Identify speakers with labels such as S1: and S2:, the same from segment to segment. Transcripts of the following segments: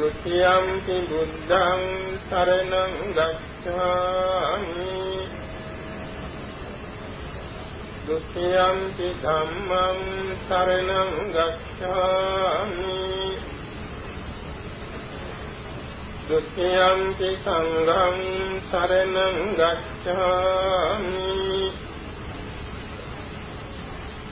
S1: द्वितीयं बुद्धं शरणं गच्छामि। द्वितीयं धम्मं शरणं गच्छामि। द्वितीयं सङ्घं शरणं गच्छामि।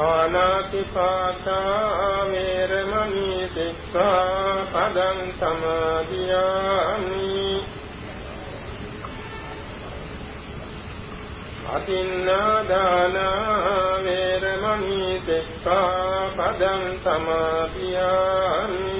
S1: පානාති පාතා වේරමණී සික්ඛා පදං සමාදියාමි. අතින්නා දාන වේරමණී සික්ඛා පදං සමාදියාමි.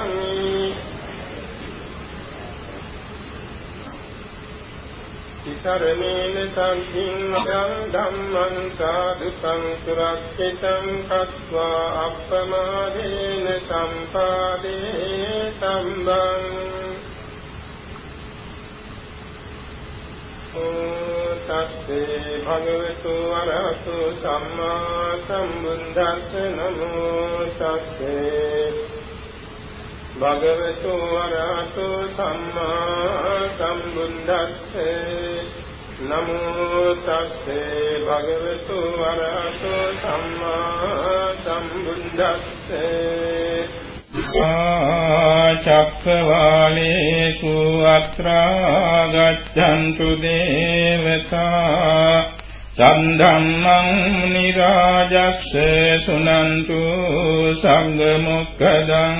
S1: සරණේන සම්පින් ධම්මං සාදුකං සුරක්ෂිතං කତ୍වා අප්පමාදේන සම්පාදේ සම්බං තස්සේ භගවතු වරහතු සම්මා සම්බුද්දස්ස නමෝ තස්සේ භගවතු වරහතු සම්මා සම්බුද්දස්සේ නමෝ තස්සේ භගවතු වරහතු සම්මා සම්බුද්දස්සේ චක්කවාලේසු අත්‍රා ගච්ඡන්තු දේවතා සම්ධම්මං නිරාජස්ස සුනන්තු සංඝ මොක්ඛදං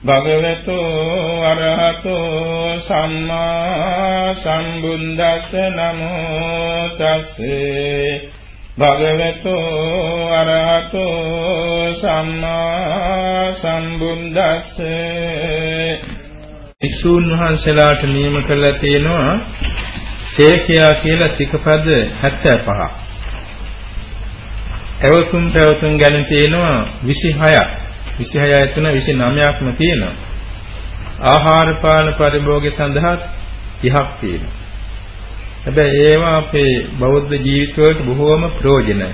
S1: භගවතු අරහතු සම්මා සම්බුද්දස්ස නමෝ තස්සේ භගවතු අරහතු සම්මා සම්බුද්දස්සේ
S2: වික්ෂූන් වහන්සේලාට නියම කරලා තියෙනවා සේකයා කියලා සිකපද 75ක්. එවතුම් පැවතුම් ගැන තියෙනවා 26ක්. 26 තුන 29ක්ම තියෙනවා. ආහාර පාන පරිභෝගය සඳහා 30ක් තියෙනවා. හැබැයි ඒවා අපේ බෞද්ධ ජීවිතවලට බොහෝම ප්‍රයෝජනයි.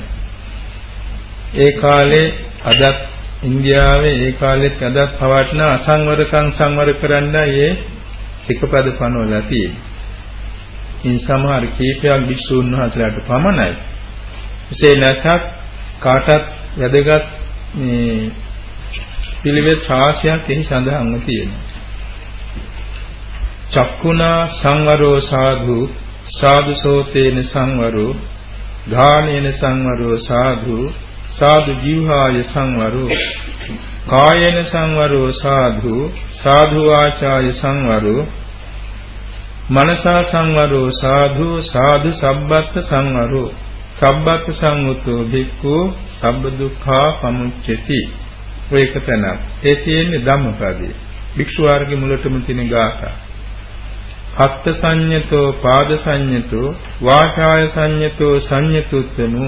S2: ඒ කාලේ අදත් ඉන්දියාවේ ඒ කාලෙත් අදත් පවත්න අසංවරකම් සංවර කරන්න ඒ සිකපද පනවලා තියෙනවා. ඉන් සමහර කීපයක් භික්ෂුන් වහන්සේලාට පමණයි. එසේ නැත්නම් කාටත් වැදගත් මේ පිළිවෙත් රාශියක් එහි සඳහන්ව තියෙනවා. චක්කුණා සංවරෝ සාධු සාධු සෝතේන සංවරෝ ධානේන සංවරෝ සාධු සාධු ජීවහාය සංවරෝ කායේන සංවරෝ සාධු සාධු වාචාය සංවරෝ මනසා සංවරෝ සාධු සාධු සබ්බත් සංවරෝ සබ්බත් සංවුතෝ භික්ඛු සබ්බ දුක්ඛා පමුච්චති ඔය එක තැනක්. ඒ තියෙන්නේ ධම්මපදයේ. භික්ෂු වර්ගයේ මුලටම තියෙන ගාථා. හත්ත සංයතෝ පාද සංයතෝ වාචාය සංයතෝ සංයතුත්තමු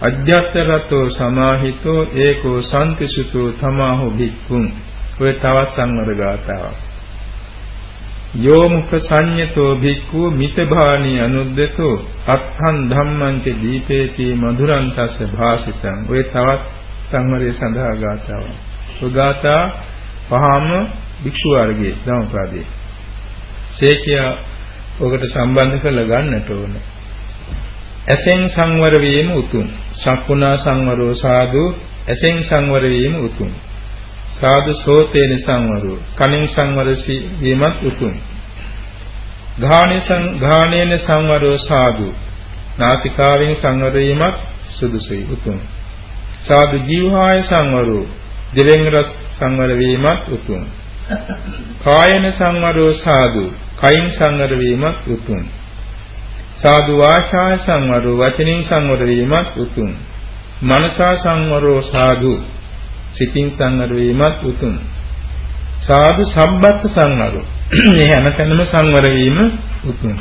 S2: අජ්ජත්තරතෝ සමාහිතෝ ඒකෝ සම්තිසුතෝ තමාහු භික්ඛුන්. ඔය තවත් සංවර ගාතාවක් යෝ මුඛ සංයතෝ භික්ඛු මිතභානි අනුද්දතෝ. අත්හං ධම්මං ච දීපේති මధుරං තස්ස භාසිතං. ඔය තවත් සංවරයේ සඳහා ගාතාවක් ඔය ගාතා පහම භික්ෂු වර්ගයේ ධම්මපදයේ ශේඛියා ඔකට සම්බන්ධ කරලා ගන්නට ඕනේ ඇසෙන් සංවර වීම උතුම්. චක්කුණා සංවරෝ සාදු ඇසෙන් සංවර වීම උතුම්. සාදු සෝතේන සංවරෝ කනින් සංවර වීමත් උතුම්. ඝාණේසං ඝාණේන සංවරෝ සාදු නාසිකාවෙන් සංවර වීමත් සුදුසුයි උතුම්. සාදු ජීවහාය සංවරෝ දෙවෙන් රස සංවර වීමත් උතුම්. කායන සංවරෝ සාදු කයින් සංවර වීමත් උතුම්. සාදු වාචා සංවරෝ වචනින් සංවර වීමත් උතුම්. මනසා සංවරෝ සාදු සිතින් සංවර වීමත් උතුම්. සාදු සම්බත් සංවරෝ මේ හැමතැනම සංවර වීම උතුම්.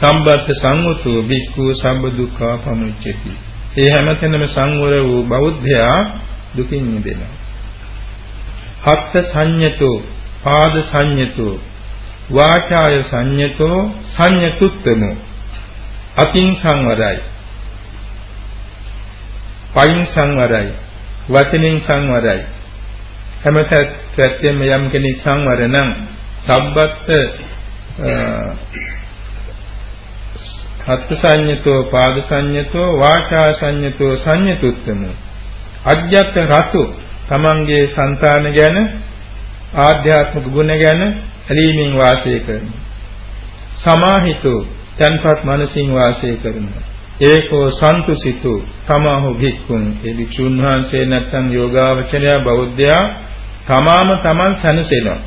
S2: සම්බත් සංවතෝ බික්ඛු සම්බ දුක්ඛා පමුච්චති. ඒ හැමතැනම සංවර වූ බෞද්ධයා දුකින් මිදෙනවා. හත්ත සංයතෝ පාද සංයතෝ වාචාය සංයතෝ සංයතුත්තමෝ අතින් සංවරයි. පයින් සංවරයි. වචනෙන් සංවරයි. හැම පැත්තෙම යම් කෙනෙක් සංවර නම් සබ්බත් හත් සංයතෝ පාද සංයතෝ වාචා සංයතෝ සංයතුත්තමෝ අජ්ජත් රතු තමන්ගේ సంతාන ගැන ආධ්‍යාත්මික ගුණ ගැන ඇලීමෙන් වාසය කරනවා. සමාහිතෝ තන්පත් මනසින් වාසය කරනවා. ඒකෝ සන්තුසිතෝ තමාහු භික්ඛුන් ඒ භික්ෂුන් වහන්සේ නැත්නම් යෝගාවචරය බෞද්ධයා තමාම තමන් සැනසෙනවා.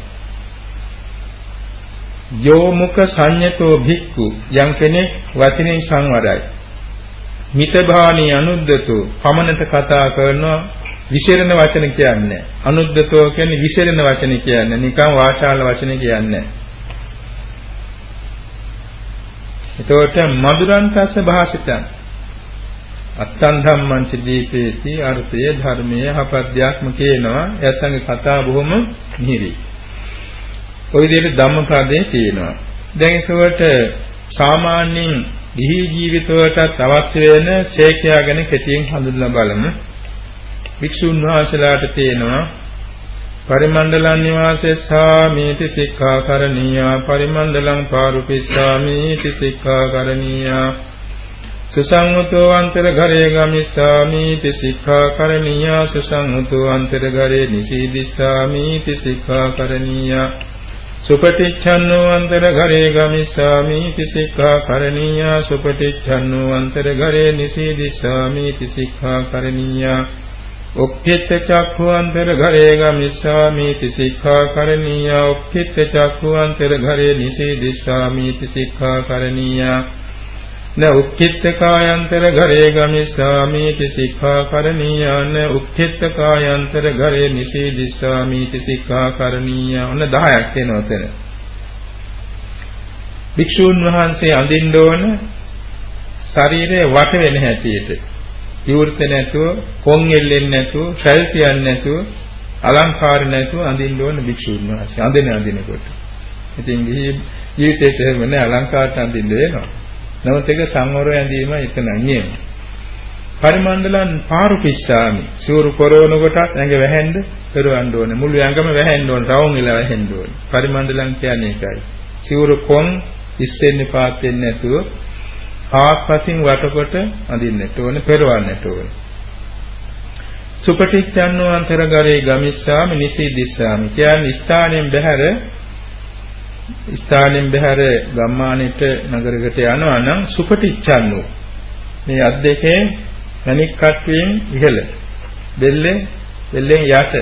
S2: යෝ මුඛ සංයතෝ භික්ඛු යම් කෙනෙක් වචනෙන් සංවරයි. මිතභානි අනුද්දතෝ පමණට කතා කරනවා විශේෂණ වචන කියන්නේ. අනුද්දතෝ කියන්නේ විශේෂණ වචන කියන්නේ. නිකන් වාචාල වචන කියන්නේ. එතකොට මధుරන්තස්ස භාෂිතං අත්තං ධම්මං චදීපේති අර්ථය ධර්මයේ හපද්‍යක්ම කියනවා. එයත්ගේ කතා බොහොම මිහිරි. ওই විදිහට ධම්මපදයේ තියෙනවා. දැන් ඒකට සාමාන්‍යයෙන් ගිහි ජීවිතවලට අවශ්‍ය වෙන ශේඛයා ගැන කෙටියෙන් හඳුන්වලා බලමු. වික්ෂුන් වහන්සේලාට තියෙනවා පරිමණ්ඩලං නිවාසෙස්සාමීති සික්ඛාකරණීයා පරිමණ්ඩලං පාරුපිස්සාමීති සික්ඛාකරණීයා සුසංගතෝ අන්තර ඝරේ ගමිස්සාමීති සික්ඛාකරණීයා සුසංගතෝ අන්තර ඝරේ නිසීදිස්සාමීති සික්ඛාකරණීයා සුපටිච්ඡන්නෝ අන්තර ඝරේ ගමිස්සාමීති සික්ඛාකරණීයා සුපටිච්ඡන්නෝ අන්තර ඝරේ නිසීදිස්සාමීති සික්ඛාකරණීයා උක්ඛිත චක්ඛුවන්තර ඝරේ ගමිස්සාමි තිසික්ඛා කරණීය උක්ඛිත චක්ඛුවන්තර ඝරේ නිසීදිස්සාමි තිසික්ඛා කරණීය න උක්ඛිත්තකායන්තර ගරේ ගමිස්සාමීති සික්ඛාකරණීයන උක්ඛිත්තකායන්තර ගරේ නිසීදිස්සාමීති සික්ඛාකරණීය ඔන්න 10ක් එනවා එතන. භික්ෂූන් වහන්සේ අඳින්න ඕන ශරීරය වට වෙන හැටියට විවෘත නැතුව කොන් එල්ලෙන්නේ නැතුව ශල් කියන්නේ නැතුව අලංකාර නැතුව අඳින්න ඕන භික්ෂූන් වහන්සේ අඳින අඳිනකොට. ඉතින් ජීවිතේට එහෙම නෑ අලංකාරට අඳින්න වෙනවා. නමුත් ඒක සංවරව ඇඳීම එතන නියම. පරිමණ්ඩලන් පාරු පිස්සාමි. සිවුරු පොරවන කොට ඇඟ වැහෙන්න පෙරවන්න ඕනේ. මුළු ඇඟම වැහෙන්න ඕනේ. රවුම් ඉලා වැහෙන්න ඕනේ. පරිමණ්ඩලන් කියන්නේ ඒකයි. සිවුරු කොන් ඉස්සෙන්නේ පාත් වෙන්නේ නැතුව ආත්පසින් වටකොට අඳින්නට ඕනේ, පෙරවන්නට ඕනේ. සුපටිච්ඡන්නෝ අන්තරගරේ ගමිස්සාමි නිසීදිස්සාමි. කියන්නේ ස්ථානයෙන් බැහැර ස්ථානෙන් බහැර ගම්මානෙට නගරයකට යනවා නම් සුපටිච්ඡන්නෝ මේ අත් දෙකේ මණික් කට්ටුවෙන් ඉහළ බෙල්ලෙන් බෙල්ලෙන් යට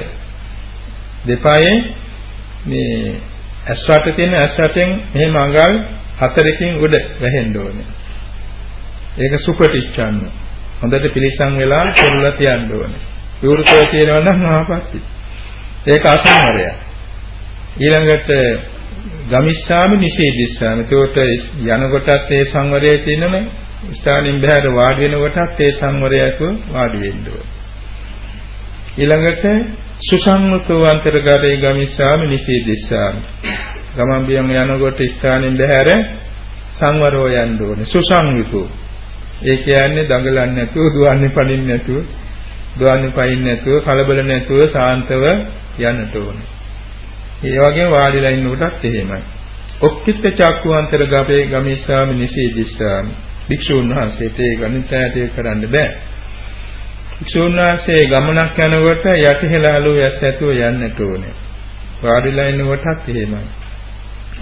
S2: දෙපායේ මේ ඇස් වට තියෙන ඇස් වටෙන් මෙහෙම අඟල් හතරකින් උඩ වැහෙන්න ඕනේ. ඒක සුපටිච්ඡන්නෝ. හොඳට පිළිසම් වෙලා පෙරලා තියන්න ඕනේ. විවෘතව තියෙනවා නම් ආපස්සි. ඒක අසංවරයක්. ඊළඟට ගමිස්සාමි නිෂේධිස්සාමි. ඒකට යනකොටත් ඒ සංවරය තියෙනනේ. ස්ථානින් බහැර වාඩි වෙනකොටත් ඒ සංවරයක වාඩි වෙන්න ඕන. ඊළඟට සුසංවතෝ අන්තර්ගතේ ගමිස්සාමි නිෂේධිස්සාමි. ගමන් බියන් යනකොට ස්ථානින් බහැර සංවරව යන්න ඕනේ. සුසංවිතෝ. ඒ කියන්නේ දඟලන්නේ නැතුව, දුවන්නේ පනින්නේ නැතුව, දුවන්නේ පයින්නේ නැතුව, කලබල නැතුව සාන්තව යන්නට ඕනේ. ඒ වගේම වාඩිලා ඉන්න කොටත් එහෙමයි. ඔක්කිට චක්කුවන්තර ගබේ ගමිස්සාමි නිසීදිස්සාමි. භික්ෂුන් වහන්සේට ඒ ගණිතය කරන්න බෑ. භික්ෂුන් වහන්සේ ගමනක් යනකොට යටිහෙලාලු යස් ඇතුව යන්නට ඕනේ. වාඩිලා ඉන්න කොටත් එහෙමයි.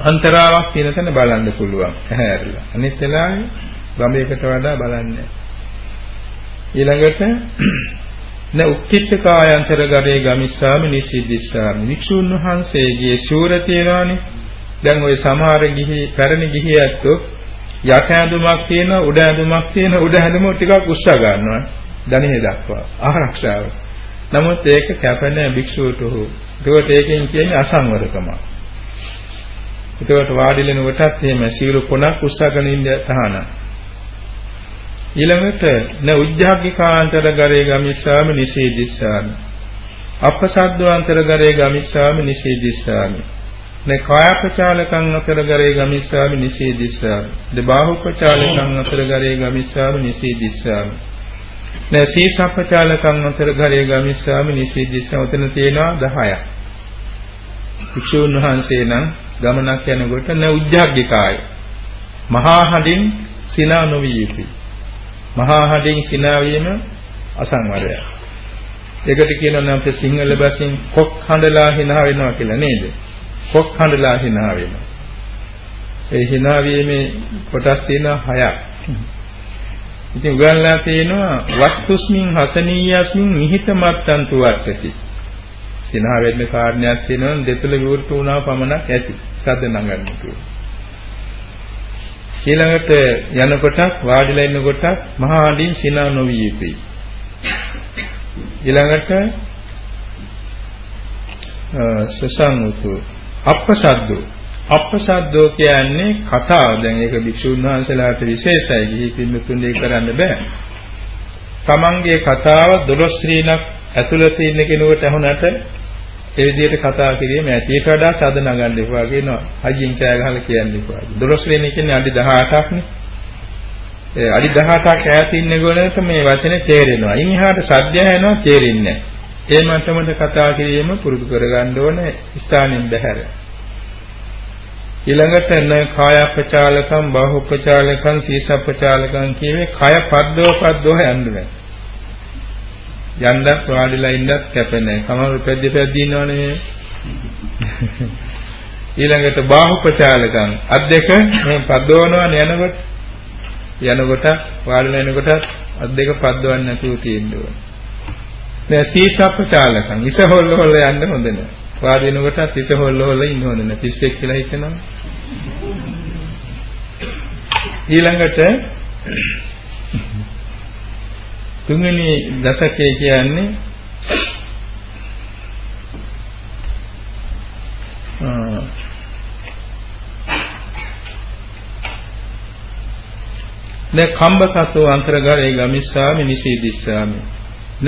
S2: අන්තරාවක් තියෙන තැන බලන්න පුළුවන්. ඇහැරලා. අනිත් වෙලාවේ ගමයකට වඩා බලන්නේ. ඊළඟට න උක්කිට කායන්තර ගරේ ගමිස්සාමි නිසිද්දිස්සාමි වික්ෂුන් වහන්සේගේ ශූර තියනවානේ දැන් ওই සමහර ගිහි පැරණි ගිහි ඇත්තෝ යට ඇඳුමක් තියෙන උඩ ඇඳුමක් තියෙන උඩ ඇඳුම ටිකක් උස්සා ගන්නවා. ධනෙ දක්වා. ආරක්ෂාව. නමුත් ඒක කැප නැහැ භික්ෂුවට හෝ. ඒකට ඒකෙන් කියන්නේ අසංවරකම ඒකට වාඩිලෙන කොටත් එහෙම සීල කොනක් උස්සගෙන ඉන්න තහනම්. ඊළඟට න උජ්ජාග්ගිකාන්තර ගරේ ගමිස්සාමි නිසීදිස්සාමි. අපසද්දවාන්තර ගරේ ගමිස්සාමි නිසීදිස්සාමි. න කායපචාලකං අතර ගරේ ගමිස්සාමි නිසීදිස්සාමි. ද බාහුපචාලකං අතර ගරේ ගමිස්සාමි නිසීදිස්සාමි. න සීසප්පචාලකං අතර ගරේ ගමිස්සාමි නිසීදිස්සාමි. උතන තියෙනවා 10ක් භික්ෂුන් වහන්සේ නම් ගමනක් යනකොට න උජ්ජාග්ගිකාය. මහා හඬින් සිනා නොවිය යුතුයි. මහා හඬින් සිනාවීම අසංවරය. ඒකට කියනවා නම් අපේ සිංහල භාෂෙන් කොක් හඬලා hina වෙනවා කියලා නේද? කොක් හඬලා hina වෙනවා. ඒ hina වීමේ කොටස් තියෙනවා හයක්. ඉතින් උගන්ලා තියෙනවා වස්තුස්මින් හසනීයස්මින් නිහිතමත්තන්තු වර්තති. සිනහ වෙන්න කාරණයක් තියෙනවා දෙතුල විවෘත වුණා පමණක් ඇති. සද්ද නගන්න කියලා. ඊළඟට යනකොටත් වාඩිලා ඉන්නකොටත් මහා හඬින් සිනා නොවිය යුතුයි. ඊළඟට සසංගතු අප්පසද්දෝ අප්පසද්දෝ කියන්නේ කතාව. දැන් ඒක භික්ෂුන් වහන්සේලාට විශේෂයි. ගිහි පින්නතුන්ගේ කරන්න බෑ. තමන්ගේ කතාව දොළොස් ශ්‍රීණක් ඇතුළත ඉන්න කෙනෙකුට අහුනට ඒ විදිහට කතා කිරීම ඇතියට වඩා සාද නගන්න එපා කියනවා. හයියෙන් කෑ ගහලා කියන්න එපා. 12 වෙනි කියන්නේ අඩි 18ක්නේ. ඒ අඩි 18ක් ඈත ඉන්න ගොනට මේ වචනේ තේරෙනවා. ඉන් එහාට සද්ද ඇහෙනවා තේරෙන්නේ නැහැ. ඒ මට්ටමට කතා කිරීම පුරුදු කරගන්න ඕනේ ස්ථානින් බැහැර. ඊළඟට න කායපචාලකම් බාහුපචාලකම් සීසප්පචාලකම් කියවේ කය පද්දෝ පද්දෝ යන්න බෑ. යන්නත් වාඩිලා ඉන්නත් කැප නැහැ. සමහර පැද්ද පැද්ද ඉන්නවනේ මේ. ඊළඟට බාහුපචාලකම් අත් දෙක මේ පද්දවනවනේ යනකොට යනකොට වාඩිලා එනකොට අත් දෙක පද්දවන්න නැතුව තියෙන්න ඕනේ. දැන් සීසප්පචාලකම් ඉස හොල්ල හොල්ල යන්න හොඳ නැහැ. වාඩි වෙනකොටත් ඉස හොල්ල හොල්ල ඉන්න හොඳ නැහැ. පිස්සෙක් කියලා හිතනවා. ඊළඟට තුන්වෙනි දශකයේ කියන්නේ න කම්බසතෝ අන්තරගරේ ගමිස්සාමි නිසීදිස්සාමි. න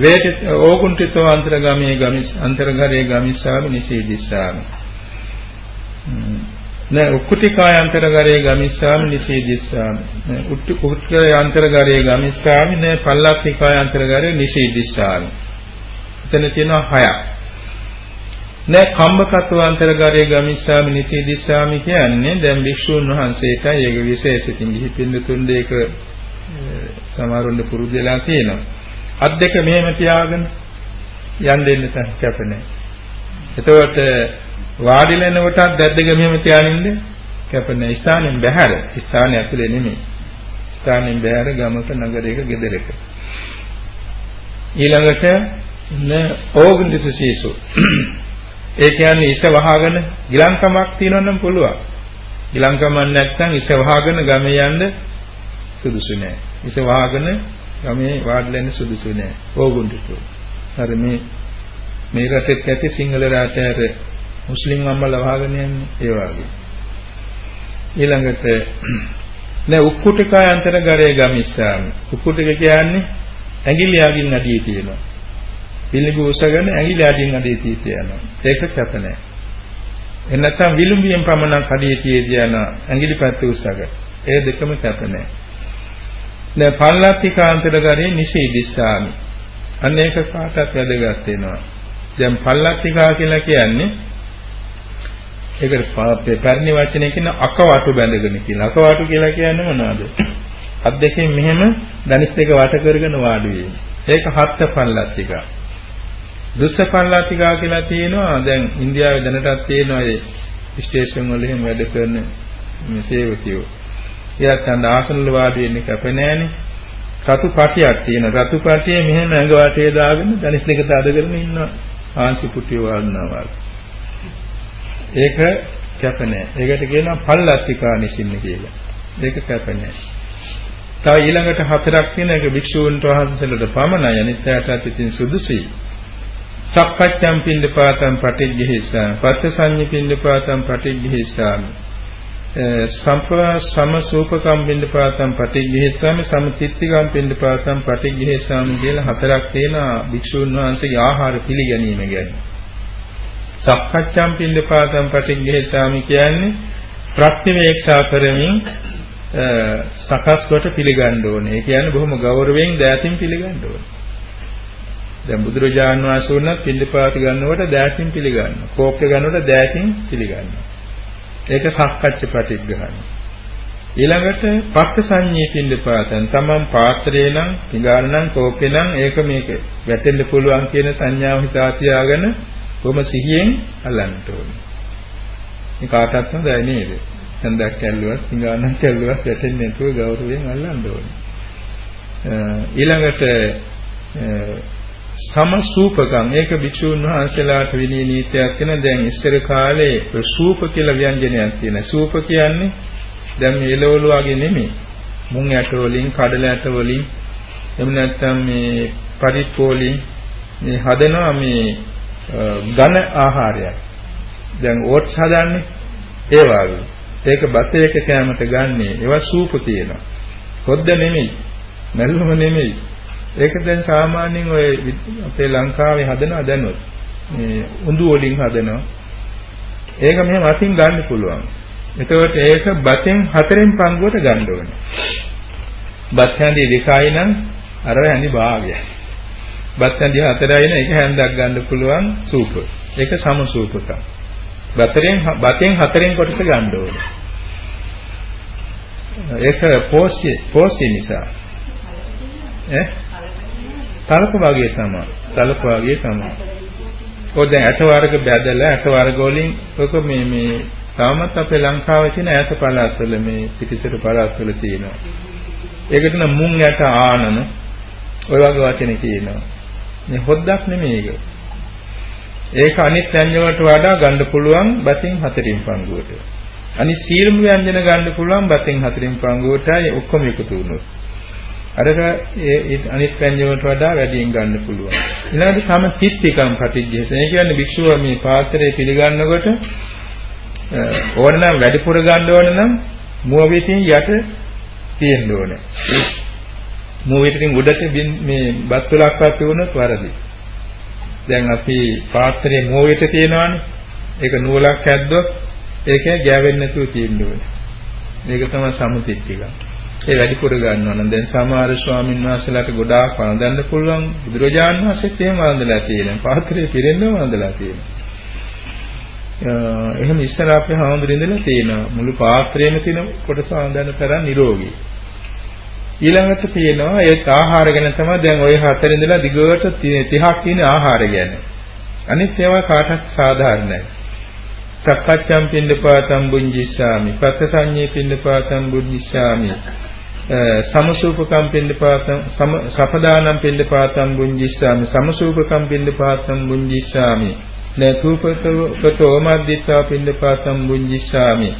S2: වේට ඕකුන්ටිතෝ අන්තරගමේ ගමිස් අන්තරගරේ ගමිස්සාමි නිසීදිස්සාමි. න උක්කුටිකාය අන්තරගරේ ගමිස්සාමි නිසීදිස්සාමි න උට්ටි කුක්කේ අන්තරගරේ ගමිස්සාමි න පල්ලක්ඛිකාය අන්තරගරේ නිසීදිස්සාමි එතන තියෙනවා හයක් නෑ කම්මකත්ව අන්තර්ගරයේ ගමිස්සාමි නිචීදිස්සාමි කියන්නේ දැන් භික්ෂුන් වහන්සේටයි ඒක විශේෂිතින් ගිහි පින්නතුන් දෙක සමහරුන්ට පුරුදු වෙලා තියෙනවා. අත් දෙක මෙහෙම තියාගෙන යන් දෙන්න කැප නැහැ. එතකොට වාඩිලා ඉන්න කොටත් දැත් දෙක මෙහෙම තියානින්න කැප නැහැ. ස්ථානෙන් බැහැර ස්ථානය ඇතුලේ නෙමෙයි. ස්ථානෙන් බැහැර ගමක නගරයක ගෙදරක. ඊළඟට න ඕගන්දිස සීසු ඒ කියන්නේ ඉස වහගෙන ගිලංකමක් තියෙනවනම් පුළුවන්. ගිලංකමක් නැත්නම් ඉස වහගෙන ගමේ යන්න සුදුසු නෑ. ඉස වහගෙන ගමේ වාඩිලා ඉන්න සුදුසු නෑ. ඕගොන්ට. හරි මේ මේ රටෙත් ඇති සිංහල රටේ මුස්ලිම් අම්මලා වහගෙන යන්නේ ඒ වගේ. ඊළඟට නෑ උක්කුටිකය අන්තර්ගරයේ ගමිස්සාමි. උක්කුටික කියන්නේ ඇඟිලි යකින් අඩිය තියෙනවා. පිළිඹු උසගෙන ඇඟිලි අඩින් අඩිය තීත යනවා. ඒක කැප නැහැ. එන්න නැත්නම් විලුඹියෙන් පමණක් අඩිය තියදී යන ඇඟිලි පැත්ත උසගෙන. ඒ දෙකම කැප නැහැ. දැන් පල්ලත්තිකාන්තරගරේ නිසීදිස්සාමි. අන්න ඒක කාටත් වැදගත් වෙනවා. දැන් පල්ලත්තිකා කියලා කියන්නේ ඒකට පැරණි වචනේ කියන අකවටු බැඳගෙන කියලා. අකවටු කියලා කියන්නේ මොනවද? අත් දෙකෙන් මෙහෙම ධනිස් දෙක වට කරගෙන වාඩි වීම. ඒක හත්ත පල්ලත්තිකා. දුස්සපල්ලාතිකා කියලා තියෙනවා දැන් ඉන්දියාවේ දැනටත් තියෙනවා ඒ ස්ටේෂන් වල එහෙම වැඩ කරන මේ සේවකයෝ. එයාත් අන්න ආසන වල වාඩි වෙන්නේ කැප නැහනේ. රතු පටියක් තියෙන රතු පටියේ මෙහෙම ඇඟ වටේ දාගෙන ධනිස් දෙක තදගෙන ඉන්නවා. ආංශි පුටිය වඩනවා. ඒක කැප නැහැ. ඒකට කියනවා පල්ලත්තිකා නිසින්න කියලා. ඒක කැප නැහැ. තව ඊළඟට හතරක් තියෙන එක භික්ෂූන්ට වහන්සේලට පමණයි අනිත් අයටත් ඉතින් සුදුසුයි. සක්කච්ඡම් පින්ඩපාතම් පටිච්චහිස්සාමි පත්ත සංඤ්ඤ පින්ඩපාතම් පටිච්චහිස්සාමි සම්ප්‍රා සමසූපකම් පින්ඩපාතම් පටිච්චහිස්සාමි සමතිත්තිකම් පින්ඩපාතම් පටිච්චහිස්සාමි කියලා හතරක් තියෙනවා භික්ෂුන් වහන්සේගේ ආහාර පිළිගැනීම ගැන සක්කච්ඡම් පින්ඩපාතම් පටිච්චහිස්සාමි කියන්නේ ප්‍රතිවේක්ෂා කරමින් සකස් කොට පිළිගන්න ඕනේ. ඒ කියන්නේ බොහොම ගෞරවයෙන් දෑතින් පිළිගන්න ඕනේ. දැන් බුදුරජාන් වහන්සේ වුණත් පිළිපාත ගන්නකොට දෑසින් පිළිගන්නවා. කෝප්ප ගන්නකොට දෑසින් පිළිගන්නවා. ඒක සක්කච්ඡ ප්‍රතිග්‍රහණ. ඊළඟට පක්ක සංඤේ පිළිපාතන් තමන් පාත්‍රේ නම් පිඟාන නම් කෝප්පේ නම් ඒක මේක වැටෙන්න පුළුවන් කියන සංඥාව හිතා තියාගෙන කොහොම සිහියෙන් අල්ලන්න ඕනේ. මේ කාටවත් හොඳයි නේද? හන්දක් කැල්ලුවත් පිඟානක් කැල්ලුවත් වැටෙන්නේ නැතුව ගෞරවයෙන් අල්ලන්න ඕනේ. ඊළඟට සමසූපකම් ඒක භික්ෂුන් වහන්සේලාට විනී නීතියක් වෙන දැන් ඉස්සර කාලේ සූප කියලා ව්‍යංජනයක් තියෙනවා. සූප කියන්නේ දැන් මේ එළවලු වගේ නෙමෙයි. මුං ඇට වලින්, කඩල ඇට වලින්, එහෙම නැත්නම් මේ පරිප්පු වලින් මේ හදනවා මේ ඝන ආහාරයක්. දැන් ඕට්ස් හදන්නේ ඒ වගේ. ඒක බත් එක කෑමට ගන්නේ. ඒවා සූප තියෙනවා. හොද්ද නෙමෙයි. මැල්ලුම නෙමෙයි. ඒක දැන් සාමාන්‍යයෙන් ඔය අපේ ලංකාවේ හදනවා දැනුත් මේ උඳු වලින් හදනවා. ඒක මෙහෙම අතින් ගන්න පුළුවන්. එතකොට ඒක බතෙන් හතරෙන් පංගුවට ගන්න ඕනේ. බත් හැඳි දෙකයි නම් අර හැඳි භාගයයි. බත් හැඳි හතරයි නම් ඒක හැන්දක් ගන්න පුළුවන් සූප. ඒක සම සූපක. බතරෙන් බතෙන් හතරෙන් කොටස ගන්න ඕනේ. ඒක පෝෂ්‍ය පෝෂ්‍ය නිසා. ඈ තලප වගේ තමයි. තලප වගේ තමයි. ඔය දැන් ඇට වර්ග බැදලා ඇට වර්ග වලින් ඔක මේ මේ තාමත් අපේ ලංකාවේ තියෙන ඈත පළාත්වල මේ පිටිසර පළාත්වල තියෙනවා. ඒකට නම් මුං ඇට ආනන ඔය වගේ වචන කියනවා. මේ හොද්දක් නෙමෙයි ඒක. ඒක අනිත් පැංජ වලට වඩා ගන්න පුළුවන් බතින් හතරින් පංගුවට. අනිත් සීලම ව්‍යංජන ගන්න පුළුවන් බතෙන් හතරෙන් පංගුවටයි ඔක්කොම එකතු වුණොත්. අරක ඒ අනිත් ව්‍යංජන වලට වඩා වැඩියෙන් ගන්න පුළුවන්. ඊළඟට සම තිත්තිකම් පටිච්චේස. ඒ කියන්නේ භික්ෂුව මේ පාත්‍රය පිළිගන්නකොට ඕනනම් වැඩිපුර ගන්න ඕන නම් මුව පිටින් යට තියෙන්න ඕනේ. මුව පිටින් උඩට මේ බත් තුලක්වත් වුණොත් වරදි. දැන් අපි පාත්‍රයේ මුව පිට තියෙනවානේ. ඒක නූලක් ඇද්දොත් ඒක ගෑවෙන්නේ නැතුව තියෙන්න ඕනේ. මේක තමයි සමුතිත්තික. ඒ වැඩිපුර ගන්නවා නම් දැන් සමහර ස්වාමීන් වහන්සේලාට ගොඩාක් වළඳන්න පුළුවන් බුදුරජාණන් වහන්සේත් එහෙම වළඳලා තියෙනවා. පාත්‍රයේ පිරෙන්නව වළඳලා තියෙනවා. එහෙම ඉස්සර අපි හාමුදුරින්දලා තියෙනවා. මුළු පාත්‍රයේම තියෙන කොටස වළඳන්න තරම් නිරෝගී. ඊළඟට තියෙනවා ඒත් ආහාර ගැන තමයි දැන් ওই හතර ඉඳලා දිගට 30ක් තියෙන ආහාර ගැන. අනිත් ඒවා කාටත් සාධාරණයි. සක්කච්ඡම් පින්ඩපාතම් බුඤ්ජිස්සාමි පත්තසඤ්ඤේ පින්ඩපාතම් බුඤ්ජිස්සාමි සමසූපකම් පින්ඩපාතම් සපදානම් පින්ඩපාතම් බුඤ්ජිස්සාමි සමසූපකම් පින්ඩපාතම් බුඤ්ජිස්සාමි නතුපතෝ මද්දිත්වා පින්ඩපාතම් බුඤ්ජිස්සාමි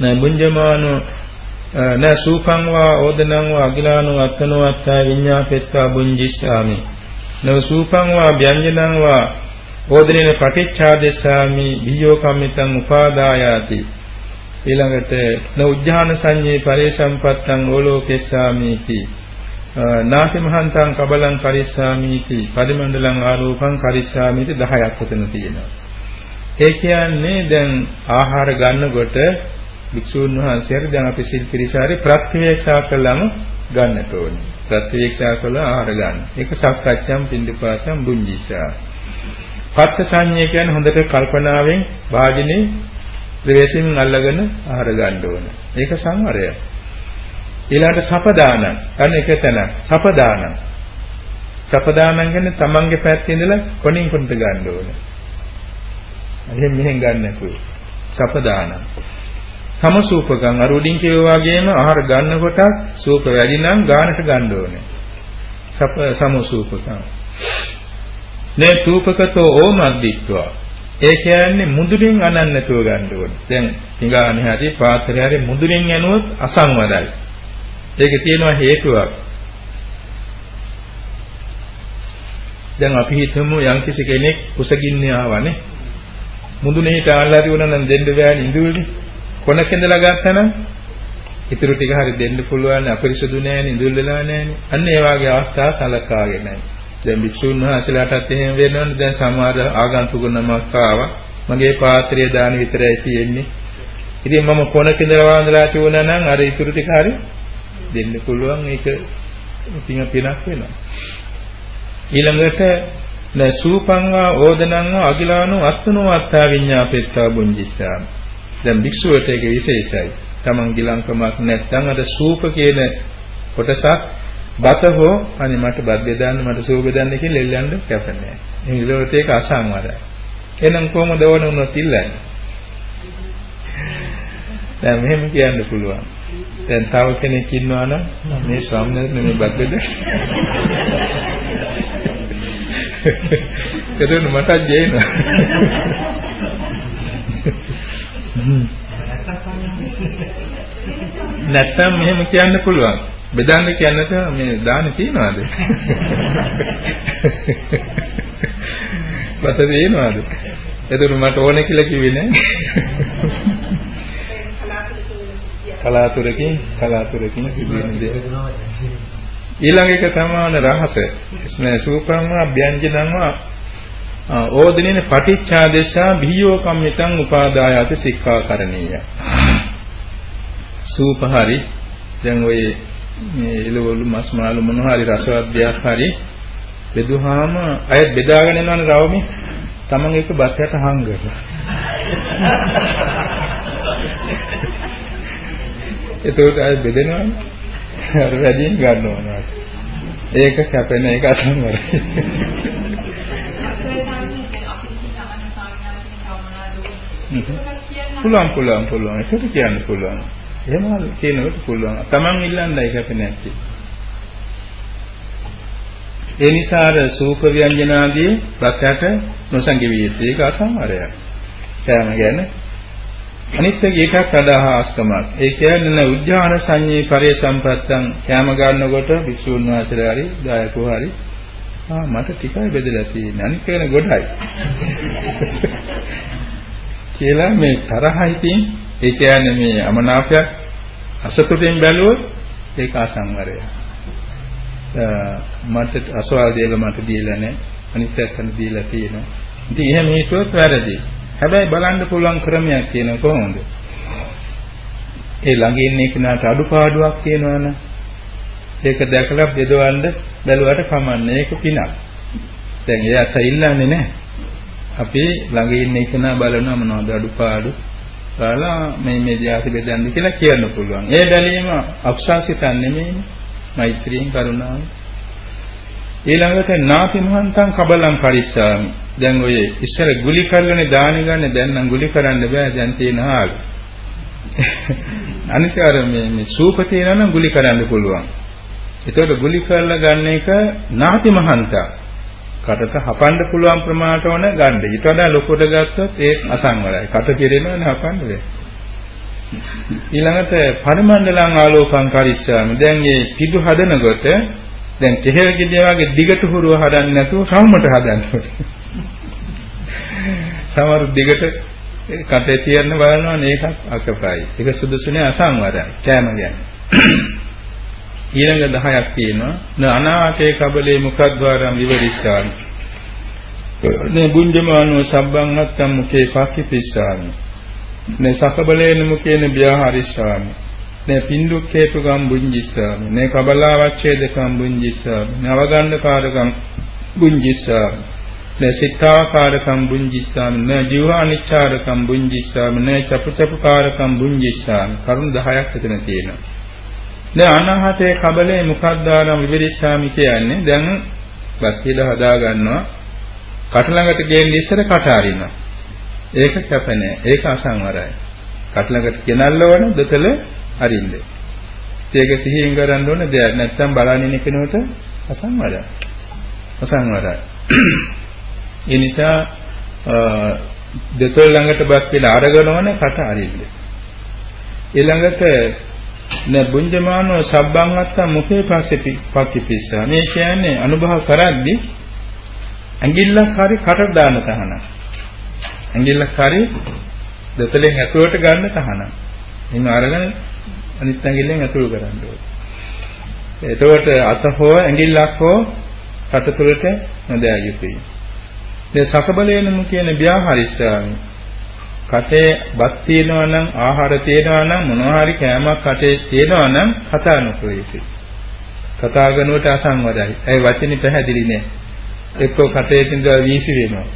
S2: න බුඤ්ජමානෝ න සූපං වා ඕදනං වා අගිලානෝ අත්තනෝ අත්තා විඤ්ඤාපෙත්වා බුඤ්ජිස්සාමි නව සූපං වා ව්‍යංජනං වා ඕදනේන පටිච්චාදේශාමි බියෝ කම්මිතං උපාදායාති ඊළඟට න උජ්ජාන සංඤේ පරේසම්පත්තං ඕලෝකෙස්සාමිති. නාති මහන්තං කබලං කරිස්සාමිති. පරිමණ්ඩලං ආරෝපං කරිස්සාමිති. 10ක් උතන තියෙනවා. ඒ කියන්නේ දැන් ආහාර ගන්නකොට භික්ෂූන් වහන්සේට දැන් අපි සිල් පිරිසාරේ ප්‍රත්‍යවේක්ෂා කළාම ගන්නට ඕනේ. ප්‍රත්‍යවේක්ෂා කළා ආහාර ගන්න. ඒක සක්කච්ඡම් පින්ඩපාතම් බුඤ්ජිසා පත්ත සංඤ්ඤය කියන්නේ හොඳට කල්පනාවෙන් වාජිනේ ප්‍රවේශයෙන් අල්ලගෙන ආහාර ගන්න ඕන. ඒක සංවරය. ඊළඟට සපදානං. අන්න එක තැන. සපදානං. සපදානං කියන්නේ තමන්ගේ පැත්තේ ඉඳලා කොණින් කොණට ගන්න ඕන. එහෙන් මෙහෙන් ගන්න නැතුව. සපදානං. සමසූපකම් අර උඩින් කියෝ වගේම ආහාර ගන්නකොට සූප වැඩි නම් ගානට ගන්න ඕනේ. සප සමසූපකම්. නේ තූපකතෝ ඕමද්දිත්වා ඒ කියන්නේ මුදුලින් අනන්න නැතුව ගන්න ඕනේ. දැන් පිඟානේ හරි පාත්‍රය හරි මුදුලින් යනොත් අසංවදයි. ඒකේ තියෙනවා හේතුවක්. දැන් අපි හිතමු යම්කිසි කෙනෙක් කුසගින්නේ ආවනේ. මුදුනේ හිට ආල්ලාරි වුණා නම් දෙන්න බෑනේ ඉඳුල්නේ. කොනක ඉඳලා ගත්තා නම් ඉතුරු ටික හරි දෙන්න පුළුවන් අපරිසුදු නෑනේ ඉඳුල් වෙලා නෑනේ. අන්න ඒ වගේ අවස්ථා සලකාගෙනයි. දැන් භික්ෂුන් වහන්සේලාටත් එහෙම වෙනවනේ. දැන් සමහර ආගන්තුක නමක් ආවා. මගේ පාත්‍රය දාන විතරයි තියෙන්නේ. ඉතින් මම කොනක ඉඳලා වන්දලා තියුණා නම් අර ඉතුරු ටික හරි දෙන්න පුළුවන්. ඒක පින පිනක් වෙනවා. ඊළඟට න සූපංවා ඕදනංවා අගිලානෝ අත්නෝ අත්තා විඤ්ඤාපෙත්තා බුඤ්ජිස්සාම දැන් භික්ෂුවට ඒක විශේෂයි. තමන් ගිලංකමක් නැත්නම් අර සූප කියන කොටසක් බත හෝ අනේ මට බත් බෙදන්න මට සූ බෙදන්න කියලා එල්ලන්න කැප නැහැ. මේ විලෝට ඒක අසංවරයි. එහෙනම් කොහොමද ඕන වුණොත් ඉල්ලන්නේ? දැන් මෙහෙම කියන්න පුළුවන්. දැන් තව කෙනෙක් ඉන්නවා නම් මේ ස්වාමීන් මේ බත් බෙද. එතන මට ජීනවා. නැත්තම් මෙහෙම කියන්න පුළුවන්. බෙදන්න කියන්නට මේ දාන තියනවාද? මට තේනවාද? එතකොට මට ඕනේ කියලා කිව්වේ නෑ. කලාතුරකින් කලාතුරකින් සිදුවෙන දේ. ඊළඟ එක තමයි රහස. මේ සූපම්ම අභ්‍යංජනම්ම ඕදිනේ පටිච්චාදේශා බිහියෝ කම්මිතං උපාදායති සික්ඛාකරණීය. සූපහරි දැන් ඔය මේ එළවලු මස් මාළු මොන හරි රසවත් දෙයක් හරි බෙදුවාම අය බෙදාගෙන යනවනේ රවමේ. තමන් එක බත් යට හංගන. එතකොට අය බෙදෙනවනේ. අර වැඩියෙන් ගන්නවා ඒක කැපෙන එක අසංවරයි පුළුවන් පුළුවන් පුළුවන්. ඒක කියන්න පුළුවන් එහෙම කියනකොට පුළුවන්. Taman ඉල්ලන්නයි කැප නැත්තේ. ඒ නිසා අර සූප ව්‍යංජනාදී රසයට නොසංගි විය යුත්තේ ඒක අසංවරයක්. කෑම ගැන අනිත් එක ඒකක් අදහස්කමක්. ඒ කියන්නේ උද්ධාන සංඤේ පරේ සම්පත්තන් කැම ගන්නකොට විසුණු වාසලා හරි දායකෝ හරි ආ මට ටිකයි බෙදලා තියෙන්නේ. අනිත් එක ගොඩයි. කියලා මේ තරහින් ඒ කියන්නේ මේ අමනාපයක් අසතුටින් බැලුවොත් ඒක අසංවරය. මට අසවල් දේල මට දීලා නැහැ. අනිත් පැත්තට දීලා තියෙනවා. ඉතින් එහෙම හිතුවොත් වැරදි. හැබැයි බලන්න පුළුවන් ක්‍රමයක් තියෙන කොහොමද? ඒ ළඟ ඉන්න කෙනාට අඩුපාඩුවක් තියෙනවනේ. ඒක දැකලා බෙදවන්න බැලුවට කමන්නේ. ඒක පිනක්. දැන් එයාට ඉල්ලන්නේ නැහැ. අපි ළඟ ඉන්න කෙනා බලනවා මොනවද අඩුපාඩු බලලා මේ මේ ධ්‍යාස බෙදන්න කියලා කියන්න පුළුවන්. ඒ බැලීම අක්ෂාසිතන් නෙමෙයිනේ. මෛත්‍රියෙන් කරුණාවෙන් ඊළඟට නාති මහන්තං කබලං පරිස්සාමි. දැන් ඔය ඉස්සර ගුලි කරගෙන දාන ගන්න දැන් නම් ගුලි කරන්න බෑ දැන් තියෙන ආල. අනිත් අර මේ මේ සූප තියෙනවා නම් ගුලි කරන්න පුළුවන්. ඒතකොට ගුලි කරලා ගන්න එක නාති මහන්තං. කටට හපන්න පුළුවන් ප්‍රමාණයට ඕන ගන්න. ඊට වඩා ලොකුට ගත්තොත් ඒ අසංවරයි. කට පිරෙනවනේ හපන්න බෑ. ඊළඟට පරිමණ්ඩලං ආලෝකං කරිස්සාමි. දැන් මේ පිටු හදනකොට දැන් කෙහෙල් ගෙඩිය වගේ දිගට හුරුව හදන්නේ නැතුව රවුමට හදන්න ඕනේ. සමහර දිගට කටේ තියන්න බලනවා මේකත් අකපයි. ඒක සුදුසුනේ අසංවරයි. කෑම කියන්නේ. ඊළඟ 10ක් තියෙනවා. න අනාථේ කබලේ මුඛද්වාරම් විවරිස්සාමි. නේ බුඤ්ජමානෝ සබ්බං අත්තම් මුඛේ පක්ඛිපිස්සාමි. නේ සකබලේන මුඛේන බ්‍යාහරිස්සාමි. නේ පින්දුක්ඛේපකම් බුඤ්ජිස්සාමි නේ කබලාවච්ඡේදකම් බුඤ්ජිස්සාමි නවගණ්ඩකාරකම් බුඤ්ජිස්සාමි නේ සිතාකාරකම් බුඤ්ජිස්සාමි නේ ජීවානිච්ඡාරකම් බුඤ්ජිස්සාමි නේ චපුචපුකාරකම් බුඤ්ජිස්සාමි කරුණු 10ක් එතන තියෙනවා දැන් අනාහතේ කබලේ මුඛද්දාරම් විවිරිස්සාමි කියන්නේ දැන් බත්තිල හදා ගන්නවා කට ළඟට ගේන්න ඉස්සර කට අරිනවා ඒක කැප නැහැ ඒක අසංවරයි කට ළඟට ගෙනල්ලවන දෙතල අරින්න. ඒක සිහියෙන් කරන්න ඕන දෙයක්. නැත්තම් බලන්නේ කෙනෙකුට අසංවරයි. අසංවරයි. ඒ නිසා දෙතොල් ළඟටපත් වෙලා අරගෙනවනේ කට අරින්න. ඊළඟට න බුඤ්ජමානෝ සබ්බං අත්තා මුඛේ පස්සේ පක්කිපිස්සා. මේ කියන්නේ අනුභව කරද්දී ඇඟිල්ලක් හරි කට දාන තහන. ඇඟිල්ලක් හරි දෙතලෙන් ඇතුලට ගන්න තහන. එහෙනම් අරගෙන අනිත් ඇඟිල්ලෙන් ඇතුල් කරන්න ඕනේ. එතකොට අත හෝ ඇඟිල්ලක් හෝ කට තුළට නොදෑ යුතුයි. දැන් සකබලේනමු කියන ව්‍යාහාරිස්සාමි. කටේ බත් තියෙනවා නම් ආහාර තියෙනවා නම් මොනවා හරි කෑමක් කටේ තියෙනවා නම් කතා නොකර යුතුයි. කතා කරනකොට අසංවදයි. ඒ වචනේ පැහැදිලි නෑ. එක්කෝ කටේ තින්දා වීසි වෙනවා.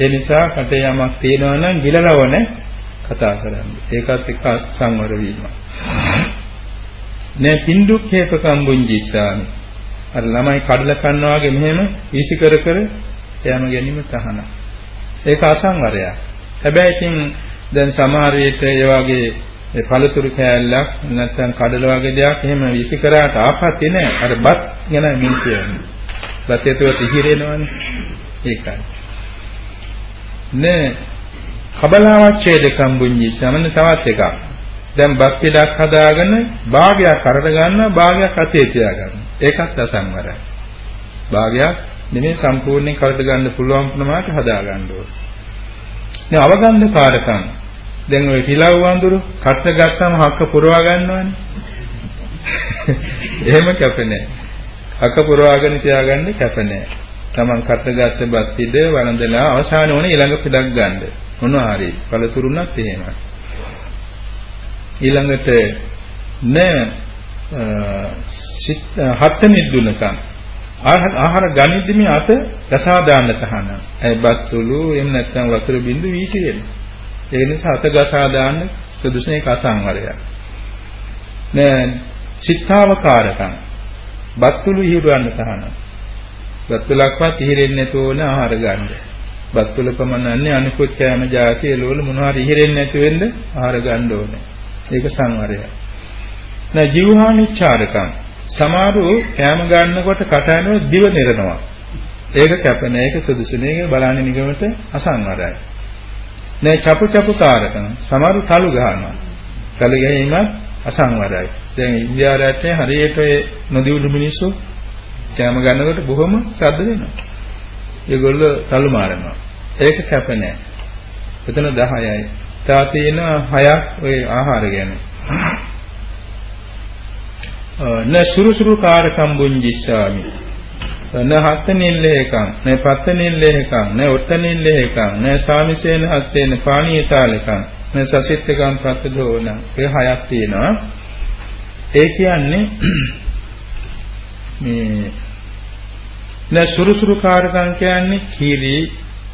S2: ඒ නිසා කටේ යමක් තියෙනවා නම් ගිලලවන කතා කරන්න. ඒකත් එක්ක සංවර වීම. නේ පින්දුක්ඛේපකම් බුඤ්ජිස්සාමි. අර ළමයි කඩලා කන්නා වගේ මෙහෙම වීසි කර කර යෑම ගැනීම තහන. ඒක අසංවරයක්. හැබැයි ඉතින් දැන් සමහර විට ඒ වගේ ඒ පළතුරු කෑල්ලක් නැත්නම් කඩල වගේ දෙයක් එහෙම වීසි කරාට ආපත්‍ය නෑ. අර බත් ගැන මේ කියන්නේ. බත් ඒතකොට ඉහිරෙනවනේ. ඒකයි. නේ කබලාවච්ඡේදකම් බුඤ්ජි සමන තවත් එකක්. දැන් බත් පිටක් හදාගෙන භාගයක් අරට ගන්නවා භාගයක් අතේ තියා ගන්නවා. ඒකත් අසංවරයි. භාගයක් නෙමෙයි සම්පූර්ණයෙන් කරට ගන්න පුළුවන් ප්‍රමාණයට හදා ගන්න ඕනේ. දැන් අවගන්ධ කාරකම් දැන් ඔය හිලව් වඳුරු කට ගත්තම හක්ක පුරවා ගන්නවනේ. එහෙම කැපෙන්නේ. හක්ක පුරවාගෙන තියාගන්න කැපෙන්නේ. Taman කට ගත්ත බත් පිට වළඳලා අවසාන ඕනේ ඊළඟ පිටක් ගන්න. මොනවා හරි පළතුරුණක් එහෙමයි. ඊළඟට න හත් නිදුනකම් ආහාර ගනිද්දි මේ අත ගසා දාන්න තහනම්. ඒ බත්තුළු එහෙම නැත්නම් වතුර බින්දු වීසි වෙනවා. ඒ නිසා අත ගසා දාන්න සුදුසු එක අසංවරයක්. නෑ සිතාවකාරකම් බත්තුළු ඉහිරවන්න තහනම්. බත්තුලක්වත් ඉහිරෙන්නේ නැතුව ඕන ආහාර ගන්න. බත්තුල පමණන්නේ අනිකුත් කෑම જાති එළවලු මොනවා හරි ඉහිරෙන්නේ නැති වෙන්න ආහාර ගන්න ඕනේ. ඒක සංවරය. නැ ජීවහානිච්ඡාරකම් සමහරු කෑම ගන්නකොට කටහඬ දිව නිරනවා. ඒක කැපෙන ඒක සුදුසු නේ බලන්නේ නිගමට අසංවරයි. නෑ චපු චපු කාරකම් සමහරු තලු ගහනවා. තලු ගැනීමත් අසංවරයි. දැන් ඉන්දියා රටේ හරියට ඒ නොදියුණු මිනිස්සු කැම ගන්නකොට බොහොම ශබ්ද දෙනවා. ඒගොල්ලෝ තලු මාරනවා. ඒක කැප නෑ. එතන 10යි. තා තියෙන 6ක් ওই ආහාර ගැන. න සුරුසුරු කාරකම් බුඤ්ජිස්සාමි න හත්ත නිල්ලේකං න පත්ත නිල්ලේකං න උත්ත නිල්ලේකං න සාමිසේන හත්තේන පාණීයතාලකං න සසිට්ඨකං පත්ත දෝන ඒ හයක් තියෙනවා. ඒ කියන්නේ මේ න සුරුසුරු කාරකම් කියන්නේ කීරි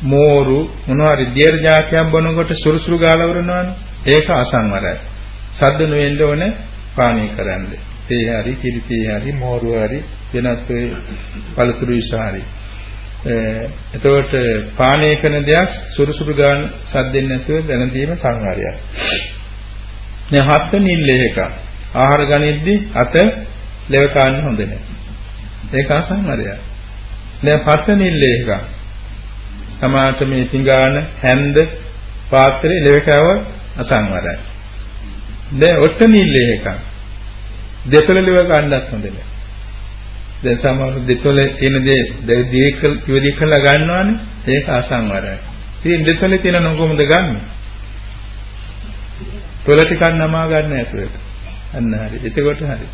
S2: මෝරු මොනවාරි දියර જાතියක් බොනකොට සුරුසුරු ගාලා වරනවානේ. ඒක අසංවරයි. සද්ද නොවෙන්න ඕන පානීය කරන්නේ. තේ හරි කිරි තේ හරි මෝරු හරි වෙනත් ඔය පළතුරු විසහරි එතකොට පානය කරන දෙයක් සුරුසුරු ගාන සද්දෙන් නැතුව දැන දීම සංහාරයක්. මේ හත් නිල්ලේ එක ආහාර ගනිද්දී අත ලෙව කාන්න හොඳ නැහැ. ඒක අසංහාරයක්. දැන් පත් නිල්ලේ එක. සමාත මේ පිඟාන හැන්ද පාත්‍රේ ලෙව කෑව අසංහාරයි. දැන් ඔට්ට නිල්ලේ එකක්. දෙතොල ලිව ගන්නත් හොඳ නෑ. දැන් සමහර දෙතොල තියෙන දේ දීකල් ඉවදී කළා ගන්නවානේ ඒක අසංවරයි. ඉතින් දෙතොලේ තියෙන නොකොමද ගන්න? තොල ටිකක් නමා ගන්න ඇතුළට. අන්න හරි. එතකොට හරි.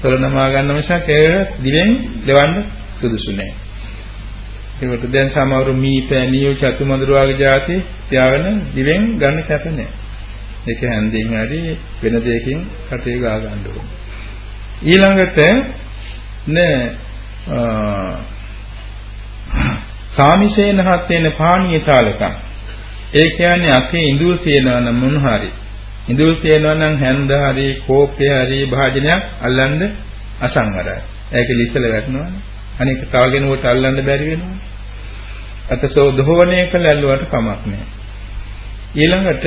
S2: තොල නමා ගන්න මිසක් ඒක දිවෙන් දෙවන්න සුදුසු නෑ. ඒකට දැන් සමහර මී පෑනියෝ චතුමඳුර වගේ જાති තියාගෙන දිවෙන් ගන්න කැප නෑ. ඒක හැන්දින් හරි වෙන දෙයකින් කටේ ගා ගන්න ඕනේ. ඊළඟට නේ සාමිසේනහත් වෙන පානීය තාලකම්. ඒ කියන්නේ අපේ ඉඳුල් තියනවා නම් මොන හරි. ඉඳුල් තියනවා නම් හැන්ද හරි කෝප්පය හරි භාජනයක් අල්ලන්න අසංවරයි. ඒක ලිස්සල වැටෙනවානේ. අනික තවගෙනුවට අල්ලන්න බැරි වෙනවා. අතසෝ දෝවණය කළ ඇල්ලුවට කමක් නැහැ. ඊළඟට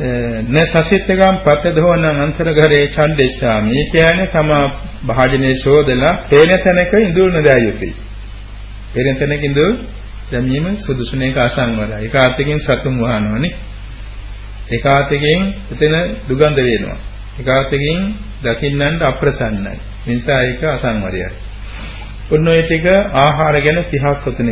S2: න සසිතගම් පතදෝන අන්තරඝරේ ඡන්දෙස්සාමි කියන්නේ තමා භාජනයේ ශෝදලා පේන තැනක ඉඳුල් නදා යුතුයි. පේන තැනක ඉඳුල් දැමීම සුදුසුනේක අසංවරයි. ඒක ආත්‍යකින් සතුන් වහනවනේ. ඒක ආත්‍යකින් එතන දුගඳ වෙනවා. ඒක ආත්‍යකින් දකින්නන්ට අප්‍රසන්නයි. ඒ නිසා ඒක අසංවරයයි. ඔන්න ඔය ටික ආහාර ගැන 30ක් උතන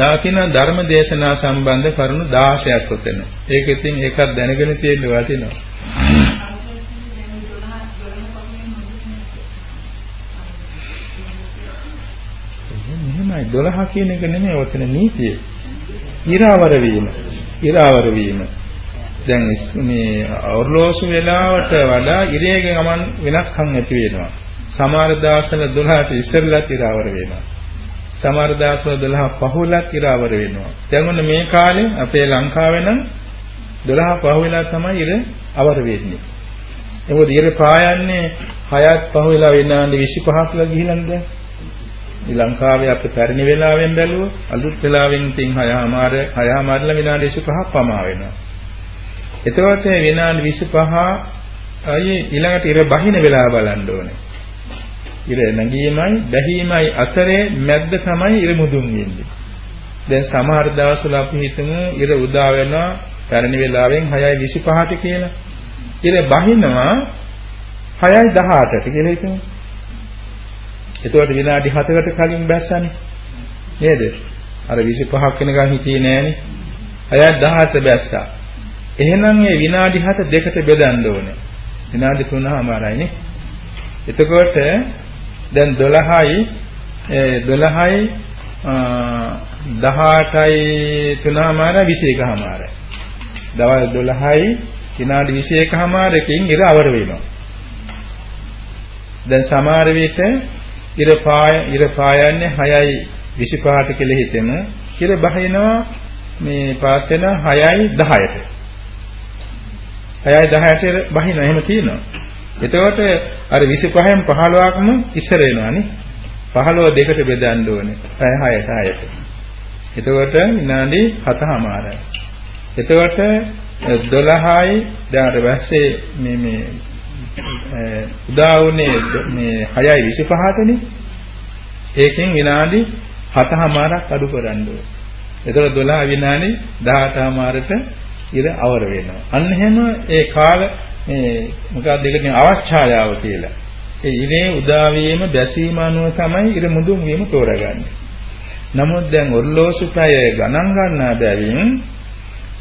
S2: කියවුණා. තාකින ධර්ම දේශනා සම්බන්ධ කරුණු 16ක් උතන. ඒක ඉතින් ඒකත් දැනගෙන තියෙන්න වටිනවා. මෙහෙමයි 12 කියන එක නෙමෙයි ඔතන නීතිය. ඉරාවර වීම. ඉරාවර වීම. දැන් මේ ඔර්ලෝසු වෙලාවට වඩා ඉරේ ගමන් වෙනස්කම් ඇති වෙනවා. සමහර දවස්වල 12ට ඉස්සෙල්ලත් ඉරාවර වෙනවා. සමහර දවස්වල 12 පහුලක් ඉරාවර වෙනවා. දැන් ඔන්න මේ කාලේ අපේ ලංකාවේ නම් 12 පහුවෙලා තමයි ඉර අවර වෙන්නේ. ඒකෝද ඉර පායන්නේ 6ත් පහුවෙලා විනාඩි 25ක් කියලා ගිහිල්ලාද දැන්? මේ ලංකාවේ අපේ පැරණි වෙලාවෙන් බැලුවොත් අලුත් වෙලාවෙන් තින් 6මාර 6මාරලා විනාඩි 25ක් පමා වෙනවා. එතකොට විනාඩි 25 අය ඊළඟට ඉර බහින වෙලාව බලන්න ඕනේ. ඉර නැගීමයි බැහිමයි අතරේ මැද්ද තමයි ඉර මුදුන් වෙන්නේ. දැන් සමහර දවස්වල අපි හිතමු ඉර උදා වෙනවා පැරණි වෙලාවෙන් 6:25ට කියලා. ඉර බහිනවා 6:18ට කියලා හිතමු. එතකොට විනාඩි 7කට කලින් බැස්සනේ. නේද? අර 25ක් වෙනකන් හිටියේ නෑනේ. 6:18 බැස්සා. එහෙනම් මේ විනාඩි 7 දෙකට බෙදන්න ඕනේ. විනාඩි 3මාරයිනේ. එතකොට දැන් 12යි 12යි 18යි 3මාර 21මාරයි. දවල් 12යි විනාඩි 21මාරකින් ඉර අවර වෙනවා. දැන් සමහර විට ඉර පාය ඉර පායන්නේ 6යි 25ට කියලා හිතෙන. ඉර බහිනවා මේ පාත් වෙන 6යි 10ට. 6යි 10ට බහිනවා එහෙම තියෙනවා. එතකොට අර 25න් 15ක්ම ඉස්සර වෙනවානේ. 15 දෙකට බෙදන්න ඕනේ. 6 6ට. එතකොට විනාඩි 7මාරයි. එතකොට 12යි දැන් අර වැස්සේ මේ මේ උදා වුණේ මේ 6යි 25ටනේ. ඒකෙන් විනාඩි 7මාරක් අඩු කරන්න ඕනේ. එතකොට 12 විනාඩි 18 මාරට ඉර අවර වෙනවා. අන්න එහෙම ඒ කාල මේ මොකක්ද ඒකට අවස්ථායාව කියලා. ඒ ඉරේ උදා වීම දැසීම අනුව තමයි ඉර මුදුන් වීම තෝරගන්නේ. නමුත් දැන් ඔර්ලෝසු පැය ගණන් ගන්නා බැවින්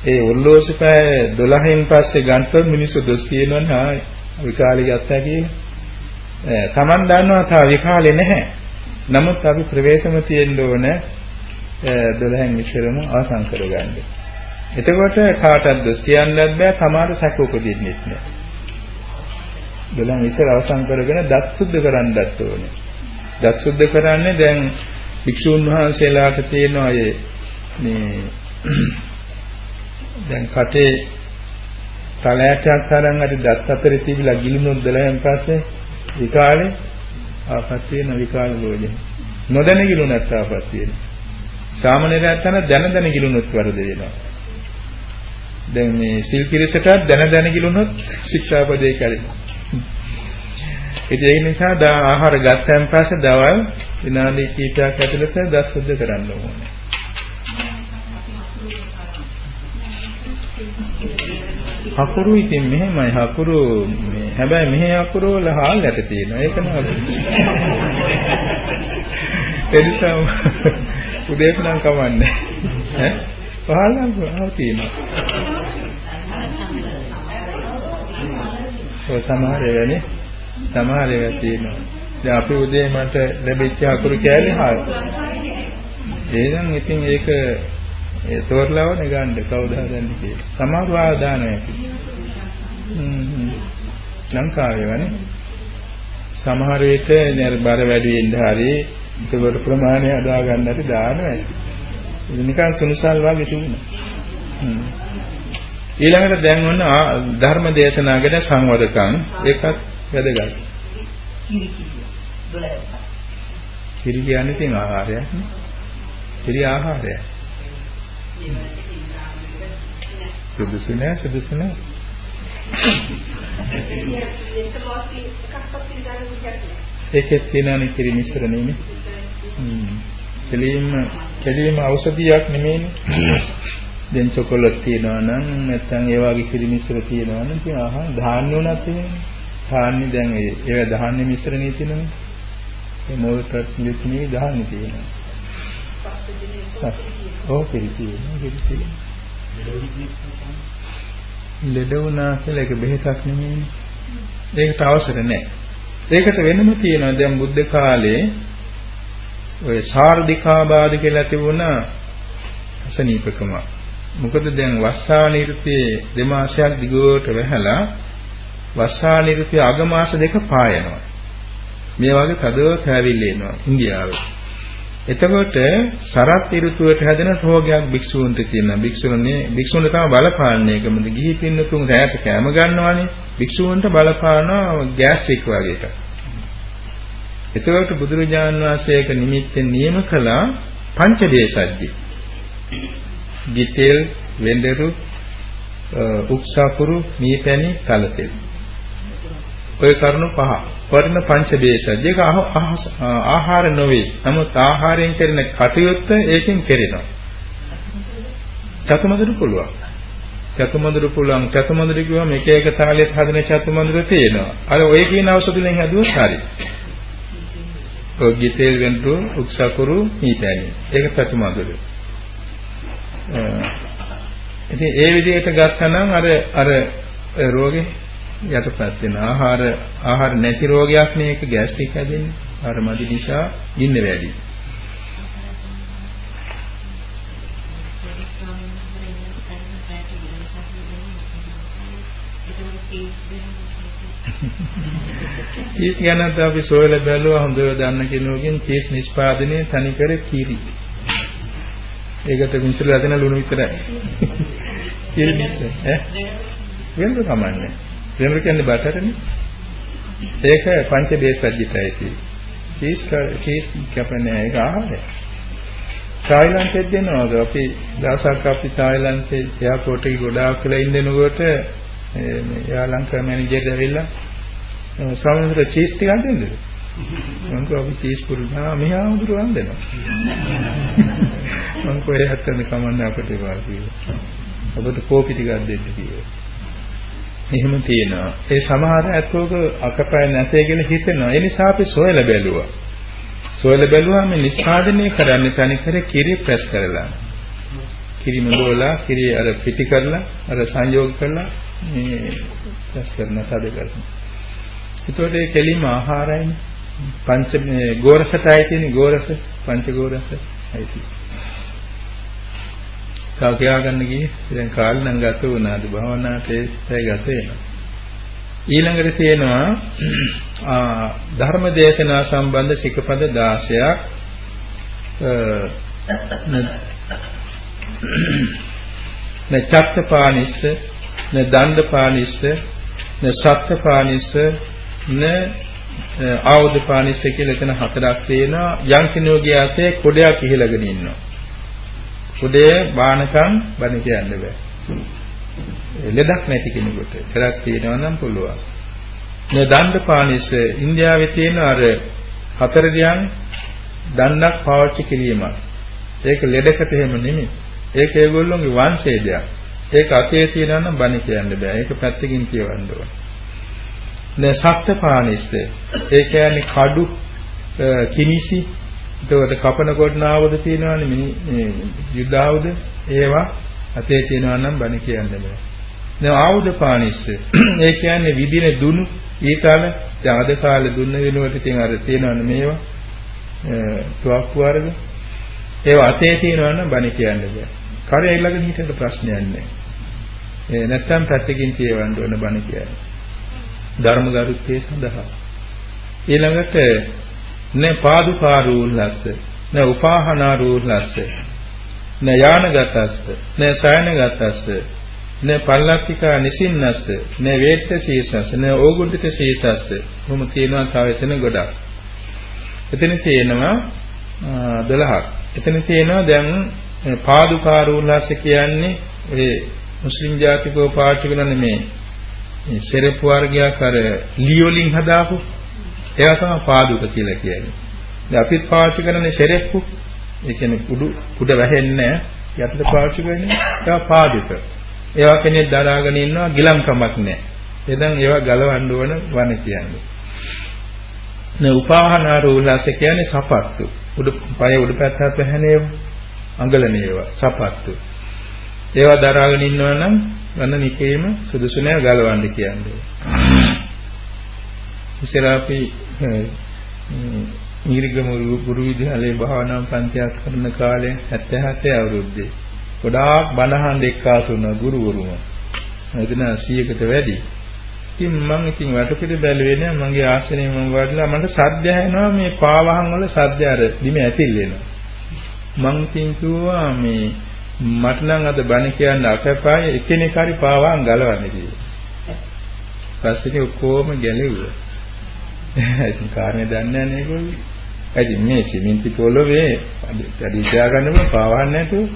S2: ඒ ඔර්ලෝසු පැය 12න් පස්සේ ගන්නත් මිනිස්සු දොස් කියනවනේ ආ විකාලේ ගත්තා කියලා. තමන් දන්නවා තා විකාලේ නැහැ. නමුත් අපි ප්‍රවේශම තියෙන්න ඕන 12න් ඉස්සරම ආසං කරගන්න. එතකොට කාටවත් දොස් කියන්නත් බෑ තමාට සැක උපදින්නෙත් නෑ. 12න් ඉස්සර අවසන් කරගෙන දත් සුද්ධ කරන්නත් ඕනේ. දත් සුද්ධ කරන්නේ දැන් භික්ෂුන් වහන්සේලාට තියෙනවා මේ දැන් කටේ තලයටක් තරම් හරි දත් අතරේ තිබිලා ගිලිනොත් 12න් පස්සේ විකාලේ ආපත් වෙන විකාල ලෝජන. නොදැන ගිලුණත් ආපත් වෙන. සාමාන්‍යයෙන් තන දැන දැන ගිලුණොත් වරද වෙනවා. දැන් මේ සිල් කිරිසට දැන දැන ගිලුණොත් ශික්ෂාපදේ කැඩෙනවා. ඒ නිසා දා ආහාර ගත්තන් පස්සේ දවල් විනාඩි කිහිපයක් ඇතුළත දස් සුද්ධ කරන්න ඕනේ. හකුරු ඉතින් මෙහෙමයි. හකුරු මේ හැබැයි මෙහි හකුරු වල හාල් යට තියෙනවා. ඒක නේද? එනිසා උදේට නම් කවන්නේ ඈ? පහල් නම් ආව තියෙනවා. ඔය සමහර වෙන්නේ සමහර ඒවා තියෙනවා දැන් අපි උදේ මට ලැබිච්ච හකුරු කෑලි හාල් එහෙනම් ඉතින් ඒක ඒ තෝරලවන ගන්න කවුද හදන්නේ කියලා. සමහරව ආදානයක්. හ්ම් ලංකාවේ වනේ සමහර විට නේද බර වැඩි වෙන්න හරි ඒකට ප්‍රමාණය අදා ගන්නට දානවා. ඒක නිකන් සුනිසල් වගේ තිබුණා. හ්ම් ඊළඟට දැන් ඔන්න ධර්ම දේශනා ගැන සංවදකම් ඒකත් වැදගත්. කිරි කියන්නේ තින් ආහාරයක් නේ. කිරි ආහාරයක්. සුදුසු නෑ සුදුසු නෑ ඒකෙත් තියෙනනේ කිරි මිශ්‍රණයනේ හ්ම් කෙලින්ම කෙලින්ම ඖෂධියක් නෙමෙයිනේ දැන් චොකලට් තියෙනවා නම් නැත්නම් ඒ වගේ කිරි මිශ්‍ර තියෙනවා නම් ඉතින් ආහා ධාන්‍ය උනත් තියෙනවා ධාන්‍ය දැන් ඒ ඒවා ධාන්‍ය මිශ්‍රණේ තියෙනවනේ ඒ මොකටද කියන්නේ ධාන්‍ය තියෙනවා ඔව් පිළිසියෙන පිළිසියෙන ලෙඩ වුණා කියලා ඒක බෙහෙතක් නෙමෙයි. ඒකට අවශ්‍ය නැහැ. ඒකට වෙනම තියෙනවා දැන් බුද්ධ කාලේ ඔය සාර්ධිකාබාධ කියලා තිබුණා අසනීපකම. මොකද දැන් වස්සානිරුතේ දෙමාසයක් දිගට වැහලා වස්සානිරුතේ අගමාස දෙක පායනවා. මේ වගේ තදව පැවිල්ල එනවා ඉන්දියාවේ. එතකොට සරත් ඍතුවට හැදෙන රෝගයක් භික්ෂූන්ට තියෙනවා. භික්ෂුණනේ භික්ෂුන්ට තම බලපාන්නේ ඒකමද ගිහි පින්නතුන් රැයට කැම ගන්නවානේ. භික්ෂූන්ට බලපානවා ගෑස්ට්‍රික් වගේ එකක්. එතකොට බුදුරජාන් වහන්සේක නිමිත්තෙන් නියම කළා පංචදේශජ්ජි. ගිතෙල්, වෙඬරු, උක්සාපුරු, මීපැණි, කලතෙල්. ඔය කරුණු පහ. වර්ණ පංච දේශජ. ඒක ආහාර නොවේ. නමුත් ආහාරයෙන් කරන කටයුත්ත ඒකෙන් කෙරෙනවා. චතුමදුරු පුළුවන්. චතුමදුරු පුළුවන්. චතුමදුරු කිව්වම එක එක තාලෙත් හදන චතුමදුරු තියෙනවා. අර ඔය කියන ඖෂධ වලින් හැදුවොත් හරි. ඔය ගිතේල් වෙන්තු උක්සකුරු මීපැණි. ඒක චතුමදුරු. ඉතින් ඒ විදිහට ගත්තනම් අර අර රෝගේ යටපත් වෙන ආහාර ආහාර නැති රෝගයක් මේක ગેස්ට්‍රික් හැදෙන්නේ. ආහාර මදි නිසා ඉන්න වැඩි. කීස් ගැනත් අපි සොයලා බැලුවා හොඳව දන්න කෙනෙකුගෙන් කීස් නිෂ්පාදනයේ තනිකර කීරි. ඒකට මිශ්‍ර හදන ලුණු විතරයි. කීරි මිශ්‍ර ඈ වෙනද කමන්නේ. වෙනර කියන්නේ බටරනේ. ඒක පංච බේසජ්ජිතයි තියෙන්නේ. චීස් චීස් කැපන්නේ ඒක ආහාරය. තායිලන්තෙත් දෙනවාද අපි දවසක් අපි තායිලන්තේ එයාපෝට් එකේ ගොඩාක් වෙලා ඉන්නකොට මේ යා ලංකා මැනේජර් ඇවිල්ලා සමහර චීස් ටිකක් දෙන්නද? මම කිව්වා අපි චීස් පුරුදා මෙහා උදුරන් දෙනවා. මම කොහේ හත්තන කමන්න අපිට ඒවා කිව්වා. ඔබට කෝපි ටිකක් දෙන්න කිව්වා. එහෙම තියෙනවා. ඒ සමහර ඇත්තෝක අකපය නැතේ කියලා හිතෙනවා. ඒ නිසා අපි සොයලා බැලුවා. සොයලා බැලුවාම නිෂ්පාදනය කරන්න තනිකර කිරි ප්‍රෙස් කරලා. කිරි මොළවලා කිරි අර පිටි කරලා අර සංයෝග කරලා මේ ප්‍රෙස් කරන තද කරනවා. ඒතකොට ඒ කෙලින්ම ආහාරයනේ. පංච මේ ගෝරසටයි තියෙන ගෝරස පංච ගෝරස ඇයි තව කියා ගන්න ගියේ? දැන් කාලේ නම් ගත වුණාද? භවනාට ඒසයි ගත වෙනවා. ඊළඟට තියෙනවා ධර්ම දේශනා සම්බන්ධ සිකපද 16ක් න චත්තපානිස්ස න දණ්ඩපානිස්ස න සත්තපානිස්ස න ආයුධ පානිස්ස කියලා එතන හතරක් තියෙනවා යම් කෙනෙකුගේ අතේ කොඩයක් ඉහළගෙන ඉන්නවා කුඩේ බානකම් බණ කියන්න බෑ. ලෙඩක් නැති කෙනෙකුට කරක් තියෙනවා නම් පුළුවන්. මේ දණ්ඩ පානිස ඉන්දියාවේ තියෙන අර හතර දියන් දණ්ඩක් පාවිච්චි කිරීමක්. ඒක ලෙඩකට එහෙම නෙමෙයි. ඒක ඒගොල්ලෝගේ වංශේදයක්. ඒක අතේ තියෙනවා නම් බණ කියන්න බෑ. ඒක පැත්තකින් කියවන්න ඕන. දැන් සත්ත්‍ය පානිස්ස ඒ කියන්නේ කඩු කිනිසි එතකොට කපන කොටනාවද තියෙනවනේ මේ යුද්ධ ආයුධ ඒවා අතේ තියෙනවා නම් බණ කියන්න බෑ. දැන් ආයුධ පානිස්ස ඒ කියන්නේ විදින දුනු ඊකාල දැන් අද කාලේ දුන්න වෙනුවට ඉතින් අර තියෙනවනේ මේවා තුවක්කු වර්ග ඒවා අතේ තියෙනවා නම් බණ කියන්න බෑ. කරේ ළඟ හිටියට ප්‍රශ්නයක් නෑ. ඒ නැත්තම් පැත්තකින් කියවන්න ඕන බණ කියන්නේ. ධර්ම ගරුත්වයේ සඳහා. ඊළඟට න පාදුකාරූල්ලස්ස න උපාහනාරූල්ලස්ස න යානගතස්ස න සයනගතස්ස න පල්ලක්තිකා නිසින්නස්ස න වේත්ත සීසස්ස න ඕගුඩිත සීසස්ස. කොහොම තියෙනවා තව එතන ගොඩක්. එතන තියෙනවා 12ක් එතන තියෙනවා දැන් පාදුකාරූල්ලස්ස කියන්නේ ඒ මුස්ලිම් ජාතිකව පාවිච්චි කරන මේ සෙරප් වර්ගයක් අර ලී වලින් හදාපු ඒවා තමයි පාදුක කියලා කියන්නේ. දැන් අපිත් පාවිච්චි කරන්නේ සෙරෙප්පු. ඒ කියන්නේ කුඩු කුඩ වැහෙන්නේ යටට පාවිච්චි කරන්නේ ඒවා පාදුක. ඒවා කෙනෙක් දරාගෙන ඉන්නවා ගිලම්කමක් නැහැ. එදන් ඒවා ගලවන්න ඕන වන කියන්නේ. නේ උපාහනාරෝලස කියන්නේ සපත්තු. උඩ පය උඩ පැත්තට පැහැනේව. අඟලනේව සපත්තු. ඒවා දරාගෙන ඉන්නවා නම් වන්න නිකේම සුදුසු නෑ ගලවන්න කියන්නේ. ඉතින් අපි මීරිගම ගුරු විද්‍යාලයේ භාවනා පන්තියක් කරන කාලේ 77 අවුරුද්දේ ගොඩාක් බණහන් එක්කාසු වුණා ගුරුවරුම. එදින 100කට වැඩි. ඉතින් මම ඉතින් වටපිට බැලුවේ නෑ මගේ ආශ්‍රමයේ මම වඩලා මට සද්ද ඇහෙනවා මේ පාවහන් වල සද්ද අර බිම ඇතිල් වෙනවා. මං ඉතින් කිව්වා මේ මට නම් අද බණ කියන්න අපපාය එකිනෙක හරි පාවහන් ගලවන්න කියලා. පස්සේ ඔක්කොම ගැලෙව්වා. ඉතින් කාරණේ දන්නේ නැහැ නේ ඒගොල්ලෝ. ඉතින් මේ සිමෙන්ති පොළවේ වැඩි තියාගන්න බෑ පාවන්න නැතුව.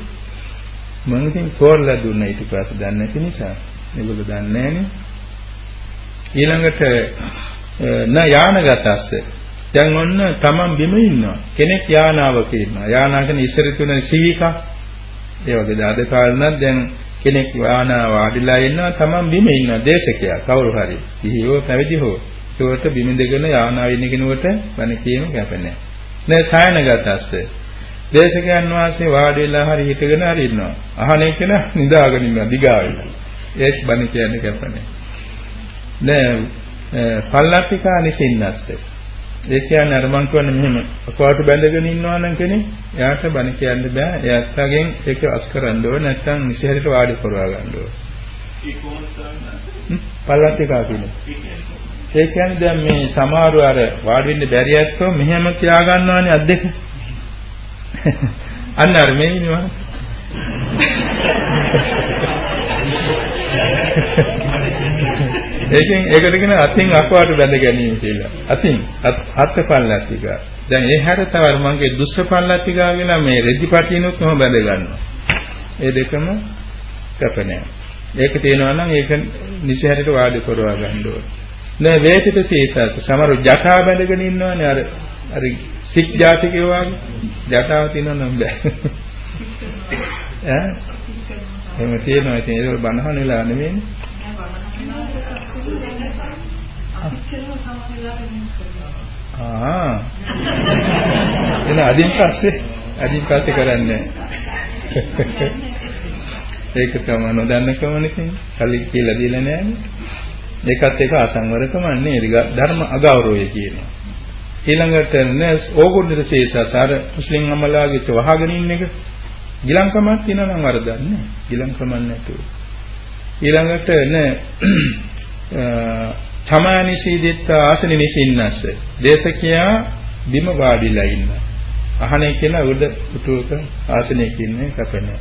S2: මම ඉතින් කෝල්ලා දුන්නා ඊට පස්සේ දන්නේ නැති නිසා. මේගොල්ලෝ දන්නේ නැහනේ. ඊළඟට න යානගතස්ස දැන් ඔන්න තමන් බිම ඉන්නවා කෙනෙක් යානාවක ඉන්නවා යානාගෙන ඉස්සර තුන සීවිකා ඒ වගේ දාද කාලනක් දැන් කෙනෙක් යානාව වාඩිලා ඉන්නවා තමන් බිම ඉන්නවා දේශකයා කවුරු හරි ඉහියෝ පැවිදි හෝ ඒකට බිමින්දගෙන යානා වෙන කෙනෙකුට බණ කියනු කැප නැහැ. නෑ සායනගතස්ස. දේශකයන් වහන්සේ වාඩි වෙලා හරි හිටගෙන හරි ඉන්නවා. අහන්නේ කෙනා නිදාගෙන ඉන්නවා දිගාවෙල. ඒත් බණ කියන්නේ කැප නැහැ. නෑ පල්ලප්පිකා නිසින්නස්ස. ඒ කියන්නේ අර මං කියන්නේ මෙහෙම අකවාට බැඳගෙන ඉන්නවා නම් කෙනෙක් එයාට බණ කියන්න බෑ. එයාටගෙන් ඒක අස් කරන්න ඕන නැත්නම් නිසිහරිට වාඩි කරවා ගන්න ඕන. ඒ කොහොමද? ඒ කියන්නේ දැන් මේ සමහරව අර වාඩි වෙන්න බැරි ඇත්තෝ මෙහෙම තියා ගන්නවානේ අත් දෙක. අන්න අර මේ ඉන්නවා. ඒකෙන් ඒකට කියන අතින් අකවාට බැඳ ගැනීම කියලා. අතින් අත් පල්ලත්තික. දැන් ඒ හැර තව මගේ දුස්ස පල්ලත්තික කියලා මේ රෙදිපටිනුත් කොහොම බැඳ ගන්නවා. ඒ දෙකම කැප නැහැ. ඒක තියෙනවා නම් ඒක නිසි හැරට වාඩි කරවා ගන්න ඕනේ. නෑ වේතිත සීසත් සමහර ජටා බැඳගෙන ඉන්නවනේ අර අර සික් ජාතිකයෝ වගේ ජටාව තියෙනව නම් බෑ ඈ එහෙම තියෙනවා ඉතින් ඒක බනහන වෙලා නෙමෙයිනේ ආ එන අදින් පස්සේ අදින් පස්සේ කරන්නේ. ඒක තමයි නොදන්න කමනකින්. කලින් කියලා දීලා නැහැ ඒකත් එක අසංවරකම නේද ධර්ම අගෞරවය කියනවා. ඊළඟට නෑ ඕගොල්ලෝ ශේෂසාර මුස්ලිම් අමලාගේ වහගෙන ඉන්න එක ගිලංකමක් තියෙනවා නම් වරදක් නෑ. ගිලංකමක් නැතුව. ඊළඟට නෑ තමානිසීදෙත්ත ආසනෙ නිසින්නස්ස දේශකයා බිම වාඩිලා ඉන්න අහනේ කියලා උඩ උටුවක ආසනයක ඉන්නේ කපන්නේ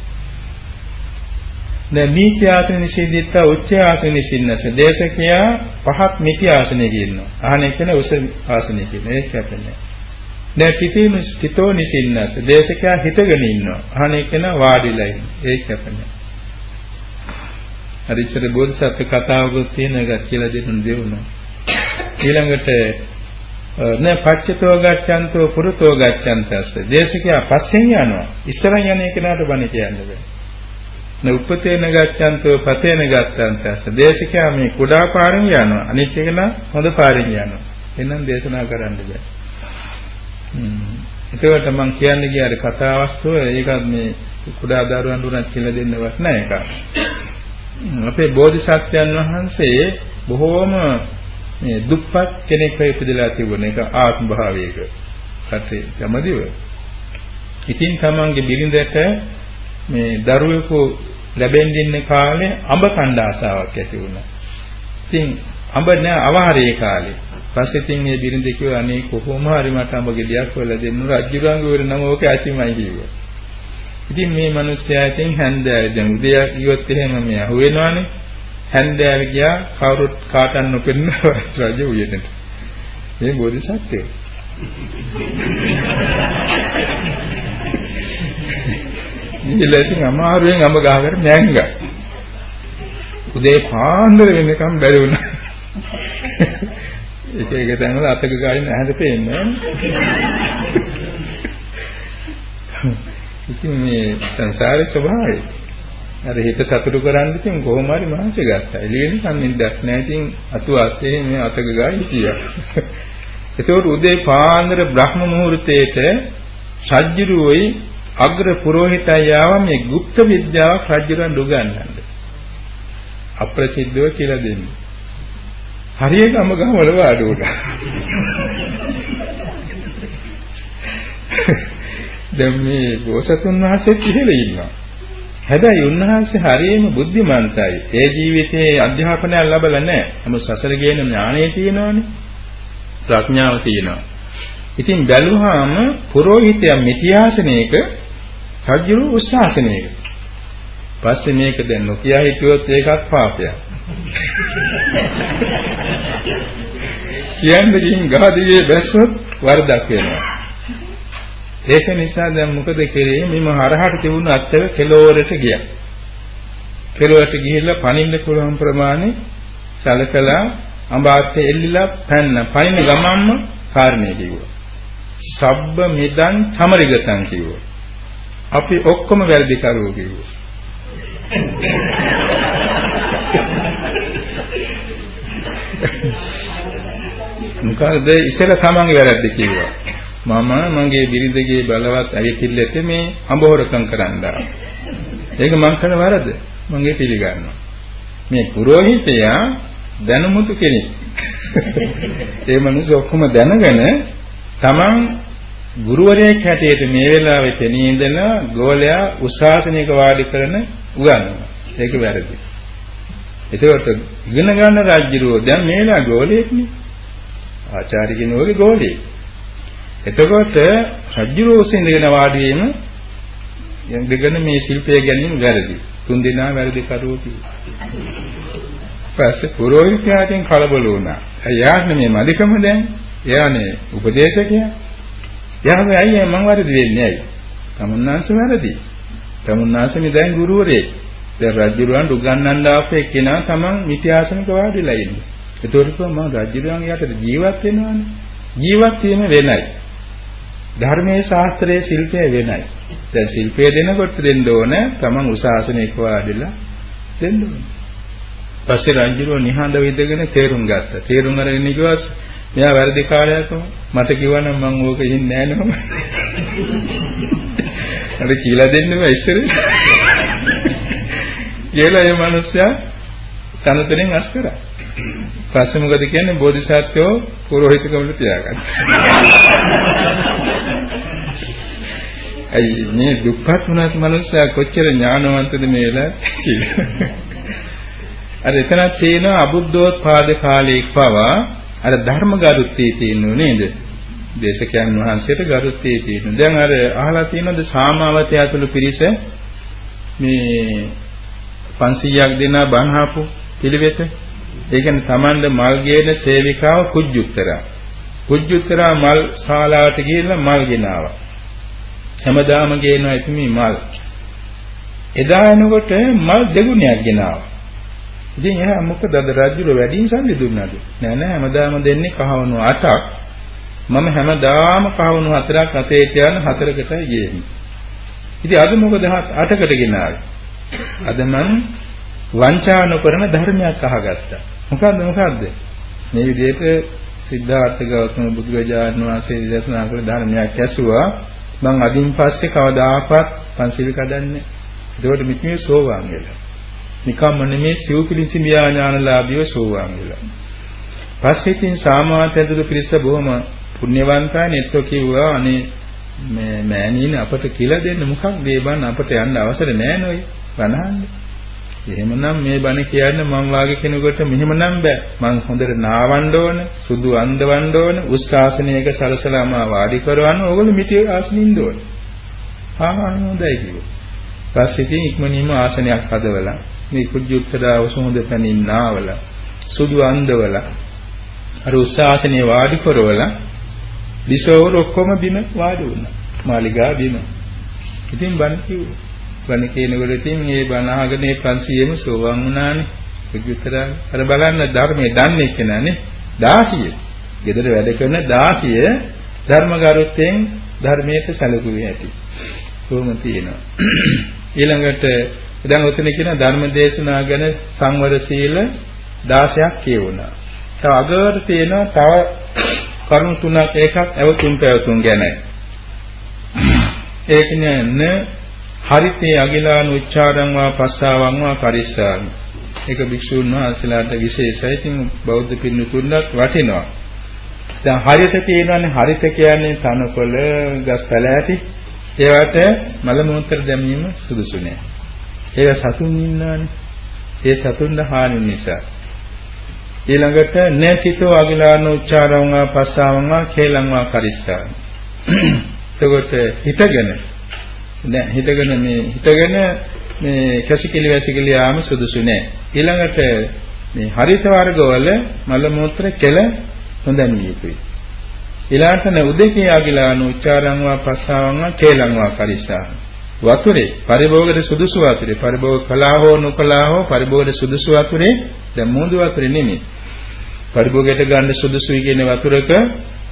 S2: දැන් නීච ආසන නිසින්දිත්ත උච්ච ආසන නිසින්නස දේශකයා පහක් මිති ආසනයක ඉන්නවා. අහන එකන උස ආසනයක ඉන්නවා. ඒක කැපෙන්නේ. දැන් පිටිනු පිටෝ නිසින්නස දේශකයා හිටගෙන ඉන්නවා. අහන එකන වාඩිලා ඉන්නවා. ඒක කැපෙන්නේ. හරි ඉස්සර බෝධිසත්ව කතාවක තියෙන එක කියලා දෙන්න දෙවුණා. ඊළඟට නේ පච්චතෝ ගච්ඡන්තෝ පුරුතෝ ගච්ඡන්තස්ස. දේශකයා පස්සෙන් යනවා. ඉස්සරහින් යන එකනට බණ කියන්නේ බෑ. නුප්පතේන ගච්ඡන්තෝ පතේන ගච්ඡන්තස්ස. දේශකයා මේ කුඩා පාරෙන් යනවා. අනිත් එක නම් හොඳ පාරෙන් යනවා. එහෙනම් දේශනා කරන්න බෑ. එතකොට මම කියන්න ගියාර කතා වස්තුව ඒකත් මේ කුඩා දරුවන් උනත් කියලා දෙන්නවත් නෑ ඒක අපේ බෝධිසත්වයන් වහන්සේ බොහෝම මේ දුප්පත් කෙනෙක් වෙයිපදලා තිබුණ එක ආත්ම භාවයක කටේ සමදිව ඉතින් තමන්ගේ බිරිඳට මේ දරුවෙකු ලැබෙන්න ඉන්න කාලේ අඹ කණ්ඩ ආසාවක් ඇති වුණා. ඉතින් අඹ නෑ අවහරේ කාලේ. පස්සේ ඉතින් මේ බිරිඳ කිව්වා අනේ කොහොම හරි මට අඹ ගෙඩියක් හොයලා දෙන්න රජුරංග වර නම ඕක ඇතිමයි කිව්වා. ඉතින් මේ මිනිස්යා ඉතින් හැන්දෑවේ දැන් උදේ ඉවත් එහෙම මේ අහුවෙනවානේ. හැන්දෑවේ ගියා කවුරුත් කාටන් නොපෙන්න රජ උයනට. මේ බෝධිසත්වයෝ. ගිහලා ඉතින් අමාරුවෙන් අඹ ගහකට නැංගා. උදේ පාන්දර වෙනකම් බැරි වුණා. එක එක තැන්වල අතක ගාලින් ඇහැද පේන්නේ ඉතින් මේ සංසාරේ ස්වභාවය. අර හිත සතුටු කරන්න ඉතින් කොහොම හරි මහන්සි ගත්තා. එළියෙන් සම්නිද්දක් නැහැ. ඉතින් අතු අස්සේ මේ අතක ගායි හිටියා. ඒතකොට උදේ පාන්දර බ්‍රහ්ම මුහූර්තයේට සජ්ජිරුවයි අග්‍ර පුරোহিতය ආව මේ গুপ্ত විද්‍යාවක් රජුරන් දුගන්නන්න. අප්‍රසිද්ධව කියලා දෙන්නේ. හරියටම ගමවල වාඩි වුණා. දැන් මේ බෝසතුන් වහන්සේ ඉහෙල ඉන්නවා. හැබැයි උන්වහන්සේ හරියම බුද්ධිමන්තයි. ඒ ජීවිතයේ අධ්‍යාපනයක් ලැබලා නැහැ. නමුත් සසර ගේන ඥාණය තියෙනවානේ. ප්‍රඥාව තියෙනවා. ඉතින් බැලුවාම පුරোহিතයා මිත්‍යාසනයක රජුරු උස්සාසනයක. පස්සේ මේක දැන් නොකිය හිටියොත් ඒකත් පාපයක්. කියන්නේ ගින් ගහදිවේ බැස්සොත් වරදක් වෙනවා. ඒක නිසා දැන් මොකද කෙරේ මෙම හරහට තිබුණු අත්තක කෙලවරට ගියා. කෙලවරට ගිහිල්ලා පනින්න පුළුවන් ප්‍රමාණය සලකලා අඹාත්තේ එල්ලිලා පැන්න. පනින ගමන්ම කාරණේ කිව්වා. සබ්බ මිදං සමරිගතං කිව්වා. අපි ඔක්කොම වැරදි කරුවෝ කිව්වා. මොකද ඉතල තමන්ගේ වැරද්ද කිව්වා. මම මගේ බිරිඳගේ බලවත් ඇවිතිල්ලට මේ අඹහොරකම් කරන්නා. ඒක මං කරන වරද. මම ඒ පිළිගන්නවා. මේ පුරোহিতයා දැනුමුතු කෙනෙක්. ඒ මිනිස්සු ඔක්කොම දැනගෙන තමන් ගුරුවරයෙක් හැටියට මේ වෙලාවේ තෙනී ඉඳලා ගෝලයා උශාසනික වාඩි කරන උගන්වනවා. ඒක වැරදි. එතකොට ඉගෙන ගන්න රාජ්‍යරෝ දැන් මේලා ගෝලයෙක්නේ. ආචාර්ය කෙනෙකුගේ ගෝලයෙක්. එතකොට රාජ්‍යරෝ ඉඳගෙන වාඩි වීම දෙගෙන මේ ශිල්පය ගැනීම වැරදි. තුන් දෙනා වැරදි කරුවෝ කිව්වා. පස්සේ පුරෝහිතයාගෙන් කලබල වුණා. එයාට මේ මදිකම දැන් එයානේ උපදේශකයා එයාම ඇයි මං වැරදි වෙන්නේ ඇයි? තමුන්නාංශ වැරදි. තමුන්නාංශ මේ දැන් ගුරුවරයෙක්. දැන් රජුරුවන් උගන්වන්න ආපු එක්කෙනා තමන් මිත්‍යාසනික වාඩිලා ඉන්නේ. ඒතකොට මම රජුරුවන් යටට ජීවත් වෙනවානේ. ජීවත් වීම වෙනයි. ධර්මයේ ශාස්ත්‍රයේ ශිල්පය වෙනයි. දැන් ශිල්පය දෙනකොට දෙන්න ඕන තමන් උසාසනයක වාඩිලා දෙන්න ඕන. පස්සේ රංජිරෝ නිහඬ විදගෙන තේරුම් ගත්තා. තේරුම් අරගෙන කිව්වා මෙයා වැරදි කාර්යයක්ම මට කිව්වනම් මම ඕක ඉන්නේ නැහැ නම. අර කියලා දෙන්න බෑ ඉස්සරේ. කියලා මේ මිනිස්සයා තනතෙන් අස් කරා. පස්සේ මොකද කියන්නේ බෝධිසත්වෝ පුරোহিতකමල තියාගන්න. අයි මේ දුක්ඛත් වුණත් මිනිස්සයා කොච්චර ඥානවන්තද මේලා අර එතන තියෙන අබුද්ධෝත්පාද කාලයක පවා අර ධර්ම ගරුත්වයේ තියෙනු නේද? දේශකයන් වහන්සේට ගරුත්වයේ තියෙනු. දැන් අර අහලා තියෙනවද සාමාවතය ඇතුළු පිරිස මේ 500ක් දෙනා බණහපු පිළිවෙත. ඒ කියන්නේ Tamanda මල් ගේන සේවිකාව කුජ්ජුත්තරා. කුජ්ජුත්තරා මල් ශාලාවට ගිහිල්ලා මල් ගෙනාවා. හැමදාම ගේනවා ඉතින් මල්. එදා එනකොට මල් දෙගුණයක් ගෙනාවා. ඉතින් එහා මොකද අද රජුල වැඩිම සල්ලි දුන්නාද? නෑ නෑ හැමදාම දෙන්නේ කහවණු 8ක්. මම හැමදාම කහවණු 4ක් අතේ තියන 4කටයි ගියේ. ඉතින් අද මොකද 8කට ගෙනාවේ? අද මං වංචා නොකරන ධර්මයක් අහගත්තා. මොකද්ද මොකද්ද? මේ විදිහට සිද්ධාර්ථ ගෞතම බුදුරජාණන් වහන්සේ දේශනා කළ ධර්මයක් ඇසුවා. මං අදින් පස්සේ කවදාකවත් පන්සිල් කඩන්නේ. ඒකට මිත්‍මේ සෝවාන් වෙලා. නිකම්ම නෙමේ සිව්පිලිසිමියා ඥානලාභීව සෝවාන් වෙලා. පස්සේ ඉතින් සාමාත්‍යදුරු පිරිස බොහොම පුණ්‍යවන්තයි නෙත්ව කිව්වා අනේ මේ මෑණියනේ අපට කියලා දෙන්න මොකක් දේබන් අපට යන්න අවසර නැහැ නෝයි බනහන්නේ. එහෙමනම් මේ බණ කියන්න මං වාගේ කෙනෙකුට මෙහෙමනම් බෑ. මං හොඳට නාවන්න ඕන, සුදු අන්දවන්න ඕන, උස්සාසනයක සලසලාම වාඩි කරවන්න ඕගොල්ලෝ මිටි ආසනින්න ඕන. ආ හොඳයි කිව්වා. පස්සේ ඉතින් ඉක්මනින්ම ආසනයක් හදවලා මේ කුජුත්තදාව සුමුද පැනින් නාවල සුදු අන්දවල අර උස්සාසනේ වාඩි කරවල විසෝර ඔක්කොම බිම වාඩි වුණා මාලිගා බිම ඉතින් බණ කිව්වා බණ කියනකොට ඉතින් මේ බණ අහගෙන මේ 500ෙම සෝවන් වුණානේ. කුජුත්තදා අර බලන්න ධර්මයේ දන්නේ කෙනානේ. 16 ගෙදර වැඩ කරන 16 ධර්මගරුත්වයෙන් ධර්මයට සැලකුවේ ඇති. කොහොම තියෙනවා? ඊළඟට දැන් ඔතන කියන ධර්ම දේශනා ගැන සංවර සීල 16ක් කියවුණා. තව අගවට තියෙනවා තව කරුණු තුනක්. එකක් ඇවතුම් පැවතුම් ගැනයි. ඒ කියන්නේ හරිතේ අගිලාන උච්චාරං වා පස්සාවං වා කරිස්සාමි. ඒක භික්ෂුන් වහන්සේලාට විශේෂයි. ඉතින් බෞද්ධ පිරිනුතුන්වත් වටිනවා. දැන් හරිත කියනවානේ හරිත කියන්නේ තනකොළ, ගස් පැල ඇති. ඒවට මල මූත්‍ර දැමීම සුදුසු නෑ. ඒක සතුන් ඉන්නානේ. ඒ සතුන්ට හානි නිසා. ඊළඟට නචිතෝ අගිලාන උච්චාරං වා පස්සාවං වා කේලං වා කරිස්සා. එතකොට හිතගෙන නෑ හිතගෙන මේ හිතගෙන මේ කැසිකිලි වැසිකිලි යාම සුදුසු නෑ. ඊළඟට මේ හරිත වර්ගවල මල මූත්‍ර කෙල හොඳන්නේ යුතුයි. ඊළාට න උදේකේ ආගිලාන උච්චාරං වා පස්සාවං වා කේලං වා කරිස්සා. වතුරේ පරිභෝගයට සුදුසු වතුරේ පරිභෝග කළා හෝ නොකළා හෝ පරිභෝගයට සුදුසු වතුරේ දැන් මුහුදු වතුරේ නෙමෙයි පරිභෝගයට ගන්න සුදුසුයි කියන වතුරක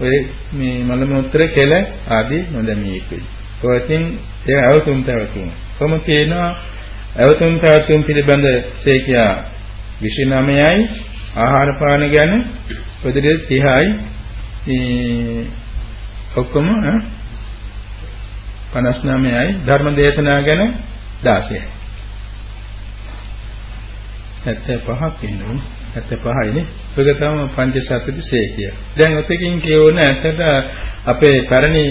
S2: ඔය මේ මල මුත්‍ර කෙල ආදී නොදැමිය යුතුයි. ඔයකින් ඒ අවතුම් පැවතුම්. කොහොම කියනවා අවතුම් පැවතුම් පිළිබඳ සේකියා 29යි ආහාර පාන ගැන පොදුරේ 30යි මේ ඔක්කොම 59යි ධර්ම දේශනා ගැන 16යි. 75ක් ඉන්නවා. 75යිනේ. ඒක තමයි පංචසත්‍වික සේකිය. දැන් ඔතකින් කියවන ඇත්තට අපේ පැරණි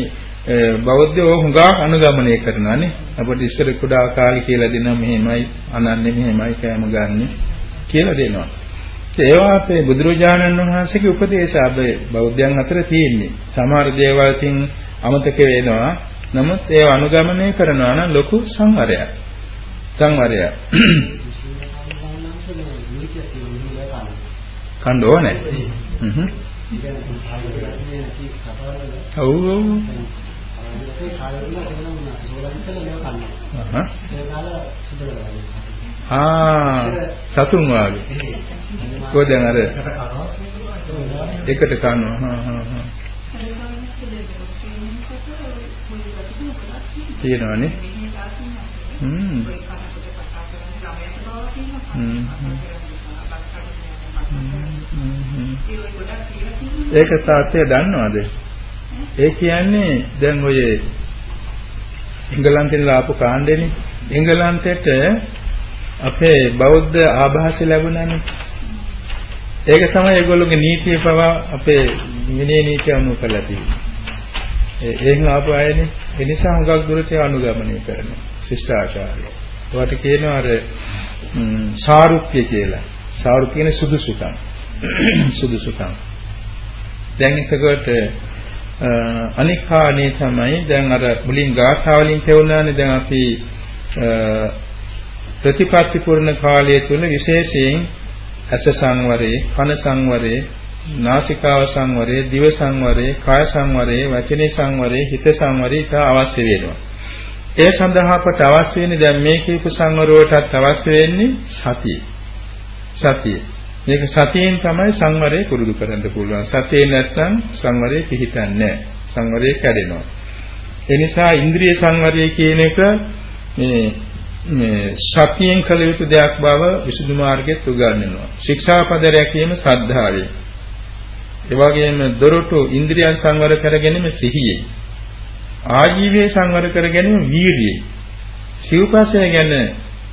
S2: බෞද්ධයෝ හුඟා අනුගමනය කරනවානේ. අපිට ඉස්සර කුඩා කාලේ කියලා දෙනවා මෙහෙමයි, අනන්නේ මෙහෙමයි කෑම ගන්න කියලා දෙනවා. ඒවා අපේ බුදුරජාණන් වහන්සේගේ උපදේශ අපේ බෞද්ධයන් අතර තියෙන්නේ. සමහර දේවල් තින් අමතක වෙනවා. නමුත් ඒව අනුගමනය කරනවා නම් ලොකු සංවරයක්. සංවරයක්. කන්න ඕනේ. හ්ම්. ඔව් ඔව්. ආ සතුන් වාගේ. කොහෙද අර එකට කනවා. හා හා හා. තියෙනවානේ. හ්ම්. ඒක තාත්තේ දන්නවද? ඒ කියන්නේ දැන් ඔය එංගලන්තෙන් ආපු කාණ්ඩේනේ. එංගලන්තෙට අපේ බෞද්ධ ආభాෂය ලැබුණානේ. ඒක තමයි ඒගොල්ලෝගේ නීතිය පවා අපේ විනය නීතිය අනුව කරලා තියෙන්නේ. ඒ එහෙන් ආපු අයනේ ඒ නිසා හුඟක් දුරට අනුගමනය කරනවා. ශිෂ්ටාචාරය. ඒවට කියනවා අර සාරුප්‍ය කියලා. සාරුප්‍ය කියන්නේ සුදුසුකම්. සුදුසුකම්. දැන් එතකොට අනික් කාණේ තමයි දැන් අර මුලින් ගාථාවලින් කියවුණානේ දැන් අපි ප්‍රතිපත්ති පුරණ කාලය තුල විශේෂයෙන් ඇස සංවරේ, කන සංවරේ, නාසිකාව සංවරේ, දිව සංවරේ, කාය සංවරේ, වචනේ සංවරේ, හිත සංවරේ ඉතා අවශ්‍ය වෙනවා. ඒ සඳහා අපට අවශ්‍ය වෙන්නේ දැන් මේ කීප සංවරවලටත් අවශ්‍ය වෙන්නේ සතිය. සතිය. මේක සතියෙන් තමයි සංවරය පුරුදු කරන්න පුළුවන්. සතිය නැත්නම් සංවරය පිහිටන්නේ නැහැ. සංවරය කැඩෙනවා. ඒ නිසා ඉන්ද්‍රිය සංවරය කියන එක මේ මේ සතියෙන් කළ යුතු දෙයක් බව විසුද්ධි මාර්ගයේ උගන්වනවා. ශික්ෂාපද රැකීම සද්ධාවේ. ඒ වගේම දොරටු ඉන්ද්‍රියන් සංවර කර ගැනීම සිහියේ. ආජීවයේ සංවර කර ගැනීම වීරියේ. සිව්පසය ගැන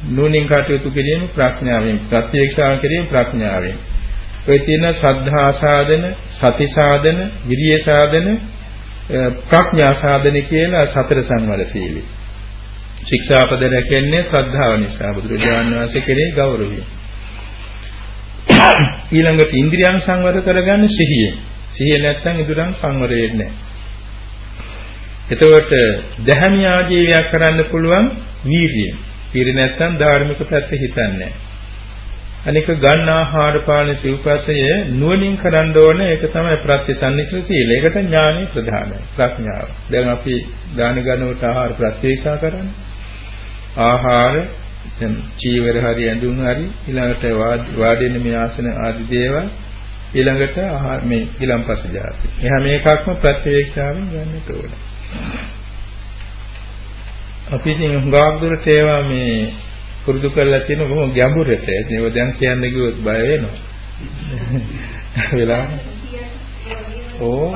S2: නුවණින් කටයුතු කිරීම ප්‍රඥාවෙන් ප්‍රත්‍යක්ෂා කිරීම ප්‍රඥාවෙන්. ඔය තියෙන ශ්‍රද්ධා සාධන සති සාධන විරිය සාධන ප්‍රඥා සාධන කියලා සතර සංවර සීලය. ශික්ෂාපද රැකෙන්නේ ශ්‍රද්ධාව නිසා බුදුරජාණන් වහන්සේ කෙරෙහි ගෞරවය ඊළඟට ඉන්ද්‍රියන් සංවර කරගන්න සිහියෙන්. සිහිය නැත්නම් ඉදurang සංවර වෙන්නේ නැහැ. එතකොට දැහැමි ආජීවයක් කරන්න පුළුවන් වීර්යයෙන් පිරි නැත්නම් ධාර්මික පැත්ත හිතන්නේ අනික ගන්න ආහාර පාන සිව්පසය නුවණින් කරන්න ඕනේ ඒක තමයි ප්‍රත්‍යසන්නිච්ච සීල. ඒකට ඥානෙ ප්‍රධානයි. ප්‍රඥාව. දැන් අපි දාන ගන්නවට ආහාර ප්‍රත්‍යක්ෂා කරන්නේ. ආහාර දැන් චීවර හරි ඇඳුම් හරි ඊළඟට වාඩින්න මේ ආසන ආදී දේවල් ඊළඟට ආහාර මේ ඊළම්පස જાති. එහා මේකක්ම ප්‍රත්‍යක්ෂාවෙන් ගන්නට ඕනේ. අපි ඉතින් හුඟක් දුරට ඒවා මේ පුරුදු කරලා තියෙන බොහොම ගැඹුරට ඒක දැන් කියන්න ගියොත් බය වෙනවා. වෙලා ඕ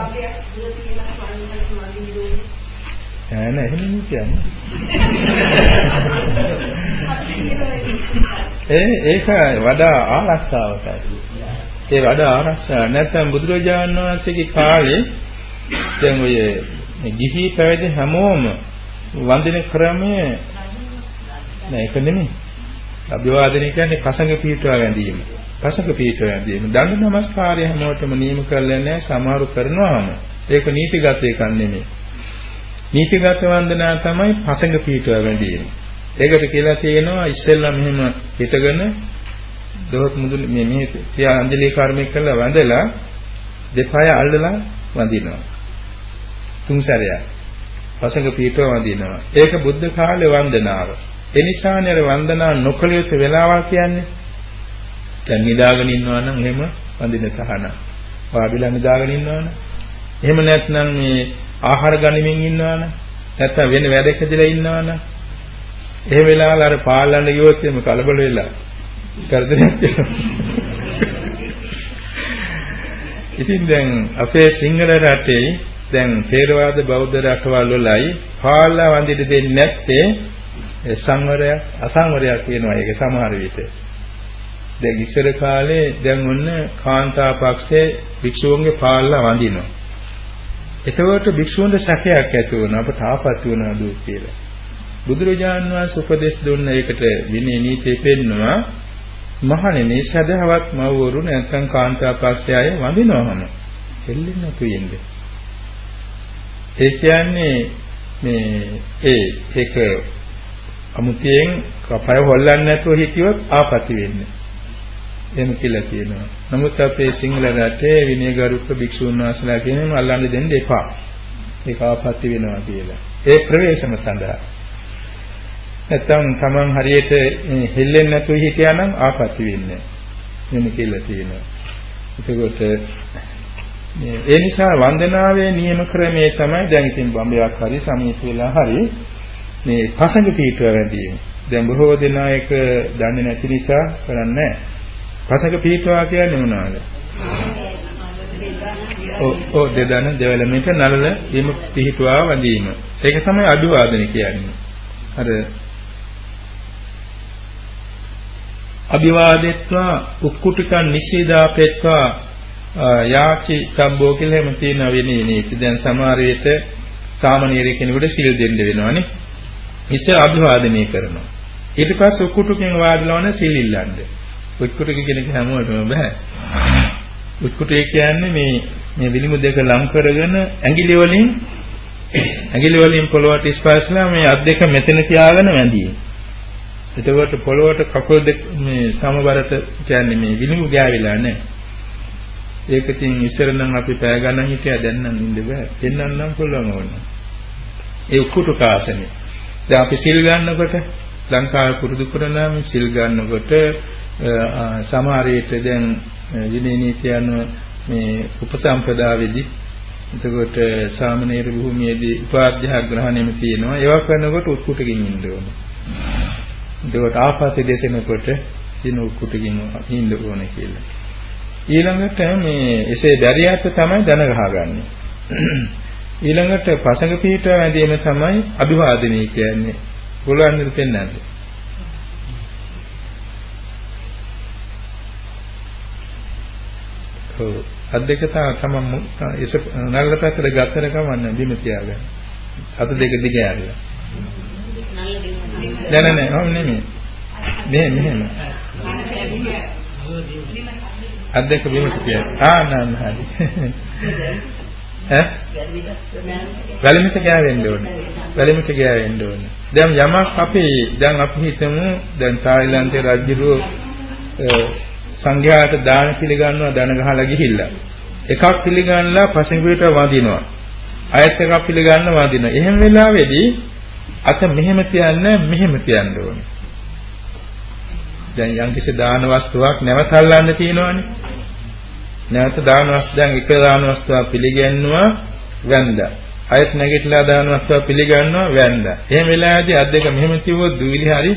S2: නෑ නෑ එහෙම නෙවෙයි කියන්නේ. ඒ ඒක වඩා ආරක්ෂාවටයි. ඒ වඩා ආරක්ෂා නැත්නම් බුදුරජාණන් වහන්සේගේ කාලේ දැන් ඔය ගිහි පැවිදි හැමෝම වන්දන ක්‍රමය නෑ ඒක නෙමෙයි. අභිවාදනය කියන්නේ පසඟ පීඨවා වැඳීම. පසඟ පීඨවා වැඳීම. දඬු නමස්කාරය හැමෝටම නියම කරලා නැහැ සමහරු කරනවාම. ඒක නීතිගත එකක් නෙමෙයි. නීතිගත වන්දනා තමයි පසඟ පීඨවා වැඳීම. ඒකට කියලා තියෙනවා ඉස්සෙල්ලා මෙහෙම හිටගෙන දොහොත් මුදුල මේ මේ තියා අංජලි කර්මයක් කරලා වඳලා දෙපය අල්ලලා වඳිනවා. තුන් සැරයක්. වසඟ පීඨව වඳිනවා. ඒක බුද්ධ කාලේ වන්දනාව. ඒ නිසානේ අර වන්දනා නොකළ යුතු වෙලාවල් කියන්නේ. දැන් නිදාගෙන ඉන්නවා නම් එහෙම වඳින තහන. වාඩිලා නිදාගෙන ඉන්නවා නම් එහෙම නැත්නම් මේ ආහාර ගනිමින් ඉන්නවා නම් නැත්නම් වෙන වැඩකදලා ඉන්නවා නම් එහෙම වෙලාවල අර පාලන්න ගියොත් එimhe කලබල වෙලා කරදරයක් වෙනවා. ඉතින් දැන් අපේ සිංහල රටේ දැන් ථේරවාද බෞද්ධ රටවල් වලයි පාලා වන්දිට දෙන්නේ නැත්තේ සංවරයක් අසංවරයක් වෙනවා ඒක සමහර විට. දැන් ඉස්සර කාලේ දැන් ඔන්න කාන්තා පක්ෂයේ භික්ෂුවන්ගේ පාලා වඳිනවා. එතකොට භික්ෂුවන්ට සැකයක් ඇති වුණා අපට ආපත් වුණා දුක් කියලා. බුදුරජාන් වහන්සේ උපදෙස් දුන්න ඒකට විනය නීතිය පෙන්නවා මහණෙනි සදහවත් මව්වරු නැත්නම් කාන්තා පක්ෂය අය වඳිනවම දෙල්ලෙන්න තුයෙන්නේ ඒ කියන්නේ මේ ඒ ඒක අමුතියෙන් කපය හොල්ලන්නේ නැතුව හිටියොත් ආපති වෙන්නේ. එහෙම කියලා කියනවා. නමුත් අපේ සිංහල රටේ විනයගරුක භික්ෂුන් වහන්සේලා කියනවා අල්ලන්න දෙන්න එපා. ඒක ආපති වෙනවා කියලා. ඒ ප්‍රවේශම සඳහා. නැත්තම් Taman හරියට හෙල්ලෙන්නේ නැතුව හිටියානම් ආපති වෙන්නේ. එහෙම කියලා කියනවා. එතකොට ඒ නිසා වන්දනාවේ නියම ක්‍රමයේ තමයි දැන් ඉතින් බම්බයක් හරි සමීප වෙලා හරි මේ පසඟ පීඨව වැඩිම. දැන් බොහෝ දෙනා ඒක දන්නේ නැති නිසා කරන්නේ නැහැ. පසඟ පීඨවා කියන්නේ මොනවාද? ඔව් ඔව් දෙදන දෙවලමක නලල බිම පිහිටුවා වඳීම. ඒක තමයි අභිවාදනය කියන්නේ. අර අභිවාදෙත්වා උක්කුටිකන් නිශීදාපෙත්වා යාචි සම්බෝ කියලා එහෙම තියෙන වෙන්නේ නේද? දැන් සමහර විට සාමාන්‍ය කෙනෙකුට සිල් දෙන්න වෙනවනේ. ඉස්සර අභිවාදනය කරනවා. ඊට පස්සේ උක්කුටුකින් වාඩිලවන සිල් ඉල්ලන්න. උක්කුටුක කෙනෙක් හැමෝටම බෑ. උක්කුටේ කියන්නේ මේ මේ විලිමු දෙක ලං කරගෙන ඇඟිලි වලින් ඇඟිලි වලින් පොළොවට ස්පර්ශලා මේ අත් දෙක මෙතන තියාගෙන වැඳීම. එතකොට පොළොවට කකුල් දෙක මේ සමබරට කියන්නේ මේ විලිමු ගෑවිලා නැහැ. ඒක ඉතින් ඉස්සර නම් අපි පය ගණන් හිටියා දැන් නම් ඉන්න බෑ. දෙන්නන්නම් පුළුවන් ඕන. ඒ උකුටු කාසනේ. දැන් අපි සිල් ගන්නකොට ලංකාවේ පුරුදු කරනාම සිල් ගන්නකොට සමහර විට දැන් විනය නීතිය අනුව මේ උපසම්පදාවේදී එතකොට සාමනීර භූමියේදී උපාධ්‍යාය ග්‍රහණයම තියෙනවා ඒවා කරනකොට උත්කුටකින් ඉන්න ඕනේ එතකොට ආපස්සේ දේශනකොට දින උත්කුටකින් ඉන්න ඕනේ කියලා ඊළඟට මේ එසේ බැරියට තමයි දන ගහගන්නේ ඊළඟට පසඟ පීඨ වැඳීම තමයි අභිවාදනය කියන්නේ පුළුවන් නේද පෙන්වන්නේ ඔව් අත් දෙක තමයි ඉස නගර පැත්තට ගත්තර කමන්න බිම තියාගන්න. අත දෙක දිග ඇරලා. නෑ නෑ නෑ ඔව් නෙමෙයි. මෙහෙම මෙහෙම. අත් දෙක බිමට තියන්න. ආ නෑ නෑ හරි. ඈ? වැලිමිට ගෑවෙන්න ඕනේ. වැලිමිට ගෑවෙන්න ඕනේ. දැන් යමක් අපි දැන් අපි හිතමු දැන් තායිලන්තයේ රජුරෝ සංඝයාට දාන පිළිගන්නවා දන ගහලා ගිහිල්ලා. එකක් පිළිගන්නලා පස්සේ පිට වදිනවා. අයත් එකක් පිළිගන්න වදිනවා. එහෙම වෙලාවේදී අත මෙහෙම තියන්න මෙහෙම තියන්න ඕනේ. දැන් යම්කිසි දාන වස්තුවක් නැවත අල්ලන්න තියෙනවනේ. නැවත දාන වස්තු දැන් එක දාන වස්තුවක් පිළිගන්නවා වැන්දා. අයත් නැගිටලා දාන වස්තුවක් පිළිගන්නවා වැන්දා. එහෙම වෙලාවේදී අත් දෙක මෙහෙම තියුවොත් දුවිලි හරි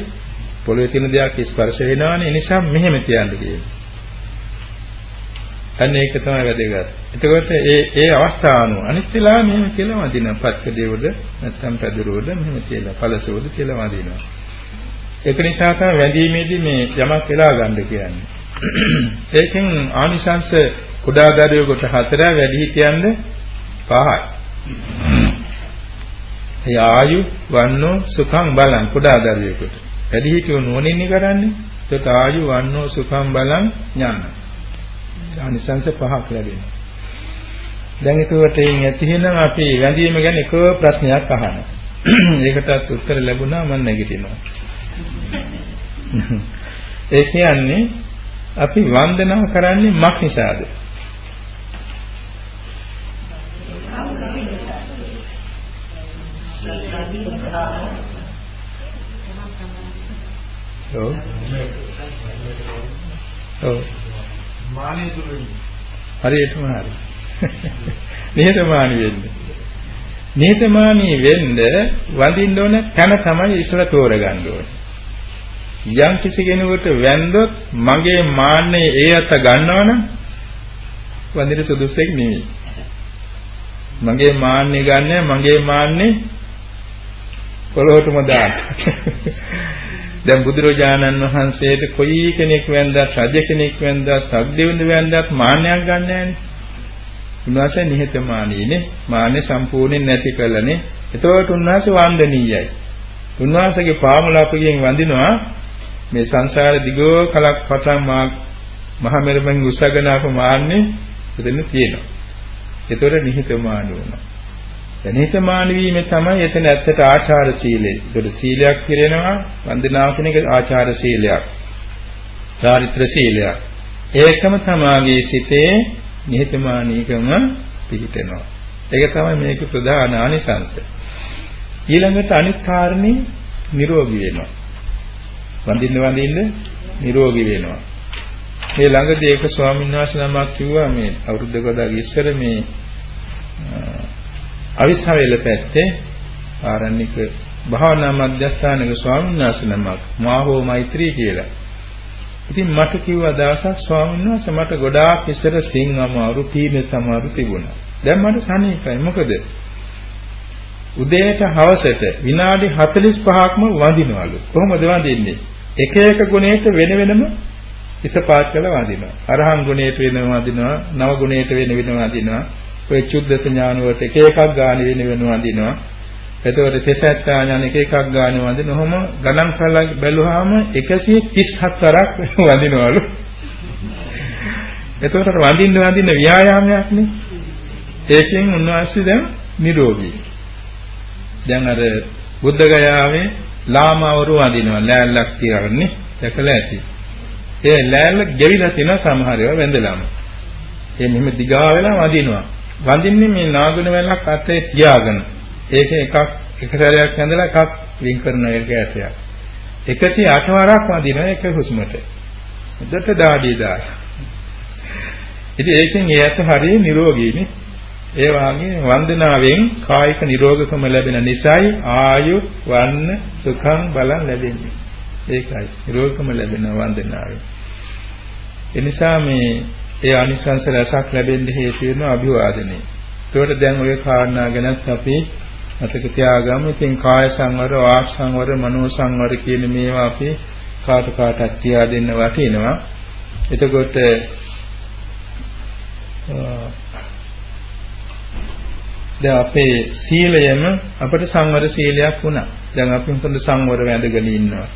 S2: පොළවේ තියෙන දෙයක් ස්පර්ශ වෙනවනේ. ඒ නිසා මෙහෙම තියන්න කියනවා. අන්න ඒක තමයි වැදගත්. එතකොට ඒ ඒ අවස්ථාව අනුව අනිත් වෙලාව මෙහෙම කියලා වදිනවා. පත්ක දේවද නැත්නම් පැදුරෝද මෙහෙම කියලා පළසෝද කියලා වදිනවා. ඒක නිසා තමයි වැදීමේදී මේ යමක් වෙලා ගන්න කියන්නේ. ඒකෙන් ආනිසංශ කුඩා දරුවෙකුට හතර වැඩි හිටියන්ද පහයි. ඒ ආයු වන්නෝ සුඛං බලං කුඩා දරුවෙකුට. වැඩි හිටියෝ නුවණින් කරන්නේ. ඒත් ආයු වන්නෝ සුඛං බලං ඥාන. ආනිසංස පහක් ලැබෙනවා. දැන් ඒකට එයින් ඇතිහෙනම් අපි වැඳීම ගැන එක ප්‍රශ්නයක් අහනවා. ඒකටත් උත්තර ලැබුණා මම නැගිටිනවා. ඒ කියන්නේ අපි වන්දනා කරන්නේ මක් නිසාද? ඔව්. ඔව්.
S3: මානෙ දුරින්
S2: හරියටම හරි. නිහතමානී වෙන්න. නිහතමානී වෙන්න වඳින්න ඕන තැන තමයි ඉස්සලා තෝරගන්න ඕනේ. යම් කිසි කෙනෙකුට වැන්දොත් මගේ මාන්නේ ඒ අත ගන්නවනම් වඳින සුදුසෙක් නෙවෙයි. මගේ මාන්නේ ගන්න මගේ මාන්නේ පොළොවටම දාන්න. දැන් බුදුරජාණන් වහන්සේට කොයි කෙනෙක් වැන්දත් රජ කෙනෙක් වැන්දත් සද්දෙවිඳ වැන්දත් මාන්නයක් ගන්න නැහැනේ. උන්වහන්සේ නිහතමානීනේ මාන්නේ සම්පූර්ණයෙන් නැති කළනේ. එතකොට උන්වහන්සේ වන්දනීයයි. උන්වහන්සේගේ පාමුලාපයෙන් වඳිනවා මේ සංසාර දිගෝ කලක් පටන් මා මහ මෙරමෙන් උසගෙන ආපු මාන්නේ එතන තියෙනවා. ඒතොර නිහතමානී වුණා. නිහතමානී වීම තමයි එතන ඇත්තට ආචාර සීලය. ඒකට සීලයක් පිරෙනවා වන්දනාව කියන එක ආචාර සීලයක්. චාරිත්‍ර සීලයක්. ඒකම තමාගේ සිතේ නිහතමානීකම පිහිටෙනවා. ඒක තමයි මේක ප්‍රධාන ආනිසංස. ඊළඟට අනිත් කාරණේ නිරෝගී වෙනවා. වඳින්න වඳින්න නිරෝගී වෙනවා. මේ ළඟදී ඒක ස්වාමීන් වහන්සේ නමක් කිව්වා මේ අවුරුද්දකට ඉස්සර මේ අවිස්සවෙල පැත්තේ ආරණ්‍යක භාවනා මධ්‍යස්ථානක ස්වාමීන් වහන්සේ නමක් මාහෝ මෛත්‍රී කියලා. ඉතින් මට කිව්වා දවසක් ස්වාමීන් වහන්සේ මට ගොඩාක් ඉස්සර සිං අමාරු පීන සමාරු තිබුණා. දැන් මට සනීපයි. මොකද? උදේට හවසට විනාඩි 45ක්ම වඳිනවලු. කොහොමද වඳින්නේ? එක එක ගුණයට වෙන වෙනම ඉසපාත් කළ වඳිනවා. අරහන් ගුණයට වෙනම වඳිනවා, නව ගුණයට වෙන වෙනම වඳිනවා. ඔය චුද්දස ඥාන වලට එක එකක් ගාන වෙන වෙනම වඳිනවා. එතකොට තෙසත්තා ඥාන එක එකක් ගාන වඳින. ඔහොම ගණන් කරලා බැලුවාම 137ක් වඳිනවලු. එතකොට වඳින්න වඳින්න ව්‍යායාමයක් නේ. ඒකෙන් උන්වහන්සේ දැන් නිරෝගී. දැන් අර බුද්ධ ගයාවේ ලාමවරු වඳිනවා ලෑල්ලක් තියන්නේ දැකලා ඇති. ඒ ලෑල්ල ගෙවිලා තියෙන සමහර ඒවා වැඳලාම. ඒ මෙහෙම දිගා වෙලා වඳිනවා. වඳින්නේ මේ නාගුණ වැලක් අතේ තියාගෙන. ඒක එකක් එක සැරයක් ඇඳලා එකක් වින් කරන එක ඇටයක්. 108 වරක් වඳිනවා එක හුස්මට. එදට දාඩිය දාලා. ඉතින් ඒකෙන් ඒ ඇත හරිය නිරෝගීනේ. ඒ වාගේ වන්දනාවෙන් කායික නිරෝගකම ලැබෙන නිසායි ආයු වන්න සුඛං බලං ලැබෙන්නේ. ඒකයි නිරෝගකම ලැබෙන වන්දනාවෙන්. ඒ නිසා මේ ඒ අනිසංස රසක් ලැබෙන්න හේතු වෙන අභිවාදනය. ඒකට දැන් ඔය කාරණා ගැනත් අපි මතක තියාගමු. ඉතින් කාය සංවර, වාක් සංවර, මනෝ සංවර කියන මේවා අපි කාට කාටත් කියා දෙන්න වටිනවා. එතකොට දැන් අපේ සීලයම අපට සංවර සීලයක් වුණා. දැන් අපි හොඳ සංවර වැඳගෙන ඉන්නවා.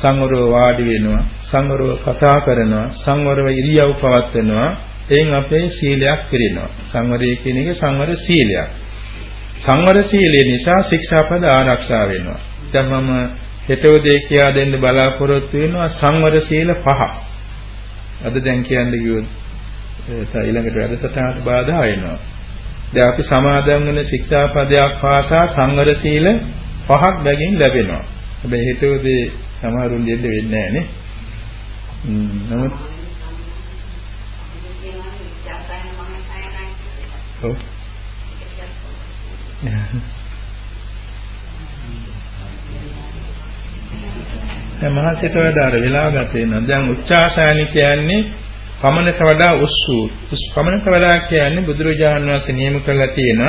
S2: සංවරව වාඩි වෙනවා. සංවරව කතා කරනවා. සංවරව ඉරියව් පවත්වනවා. එයින් අපේ සීලයක් පිරෙනවා. සංවරය කියන එක සංවර සීලයක්. සංවර සීලය නිසා ශික්ෂාපද ආරක්ෂා වෙනවා. දැන් මම හෙටවදේ කියා දෙන්න බලාපොරොත්තු වෙනවා සංවර සීල පහ. අද දැන් කියන්නේ කිව්වොත් ඊළඟට වැඩසටහනට බාධා වෙනවා. දැන් අපි සමාදන් වෙන ශික්ෂාපදයක් පාසා සංවර සීල පහක් බැගින් ලැබෙනවා. හැබැයි හිතුවේදී සමහරුන් දෙන්න වෙන්නේ නැහැ නේ. නමුත් ඔව්. දැන් මහසෙට වඩා අර වෙලා ගත වෙනවා. දැන් උච්චාසානි කියන්නේ පමණට වඩා උස්සු උස් පමණට වඩා කියන්නේ බුදුරජාණන් වහන්සේ නියම කරලා තියෙන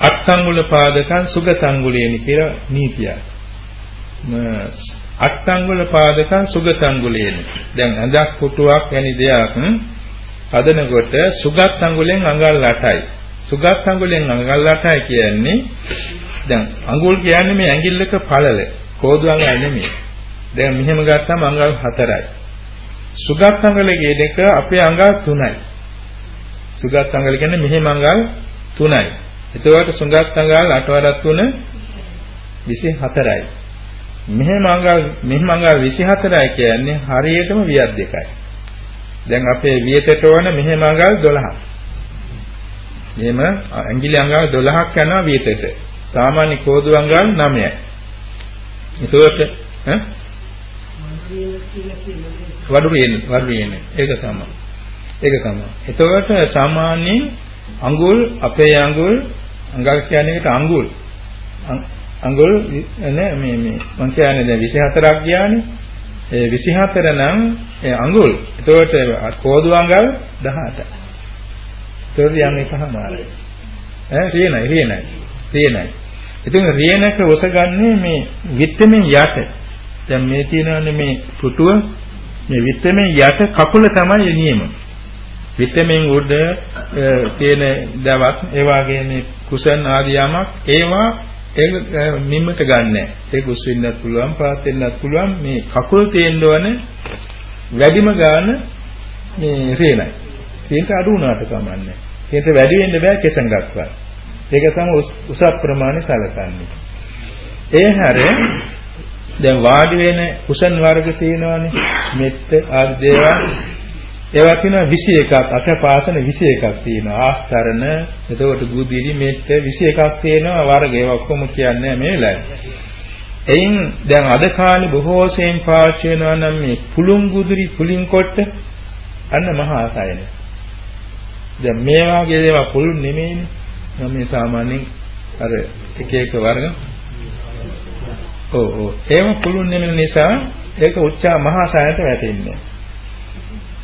S2: අට්ඨංගුල පාදකං සුගතංගුලේනි කියලා නීතියක්. අට්ඨංගුල පාදකං සුගතංගුලේනි. දැන් අඳක් පුටුවක් වැනි දෙයක් හදනකොට සුගත් අඟුලෙන් අඟල් 8යි. සුගත් අඟුලෙන් අඟල් 8යි කියන්නේ දැන් අඟුල් කියන්නේ මේ ඇඟිල්ලක පළල. කෝදු අඟල් නෙමෙයි. දැන් මෙහෙම ගත්තම අඟල් 4යි. සුගත් අඟල කියන එක අපේ අඟල් 3යි. සුගත් අඟල කියන්නේ මෙහෙම අඟල් 3යි. එතකොට සුගත් අඟල් 8 වරක් 3 24යි. මෙහෙම අඟල් මෙහෙම අඟල් 24යි කියන්නේ හරියටම වියත් දෙකයි. දැන් අපේ වියතට ඕන මෙහෙම අඟල් 12ක්. මෙහෙම ඇඟිලි අඟල් 12ක් යනවා වියතට. සාමාන්‍ය කෝදු අඟල් 9යි. එතකොට ඈ වඩු වේන වඩු වේන ඒක තමයි. ඒක තමයි. එතකොට සාමාන්‍යයෙන් අඟුල් අපේ අඟුල් අඟල් කියන්නේ ඒකට අඟුල්. අඟුල් නේ මේ මේ මං කියන්නේ දැන් 24ක් ගියානේ. ඒ 24 නම් ඒ අඟුල්. එතකොට කෝදු අඟල් 18 ඒතකොට යන්නේ එකමාරයි. ඈ රියනයි රියනයි. රියනයි. ඉතින් රියනක ඔසගන්නේ මේ විත්තමෙන් යට. දැන් මේ තියෙනවානේ මේ පුටුව මේ විත්තමෙන් යට කකුල තමයි නියම. විත්තමෙන් උඩ තියෙන දවක් ඒ වගේ මේ කුසන් ආදී යමක් ඒවා ඒක නිම්මට ගන්නෑ. ඒක උස් වෙන්නත් පුළුවන්, පාත් වෙන්නත් පුළුවන්. මේ කකුල් තියෙන්න ඕන වැඩිම ගාන මේ රේනයි. ඒක අඩු වුණාට කමන්නේ. ඒක වැඩි වෙන්න බෑ කෙසඟක්වත්. ඒක තමයි උස ප්‍රමාණය සැලකන්නේ. ඒ හැර දැන් වාඩි වෙන කුසන් වර්ග තියෙනවානේ. මෙත්ත ආදී දේවල්. ඒවා තියෙනවා 21ක් අටපාසන 21ක් තියෙනවා. ආස්තරණ එතකොට බුද්ධිරි මෙත්ත 21ක් තියෙනවා. වර්ග ඒවා ඔක්කොම කියන්නේ මේ වෙලාවේ එයින් දැන් අද කාලේ බොහෝසෙන් පාවිච්චි වෙනවා නම් මේ පුලුම් ගුදුරි පුලින් කොට අන්න මහා ආසයනේ. දැන් මේ වාගේ දේවල් පුළුන් නෙමෙයිනේ. මේ සාමාන්‍යයෙන් අර එක එක වර්ග ඔව් ඔව්. ඒව පුළුල් නෙමෙන නිසා ඒක උච්චා මහා සායයට වැටෙන්නේ.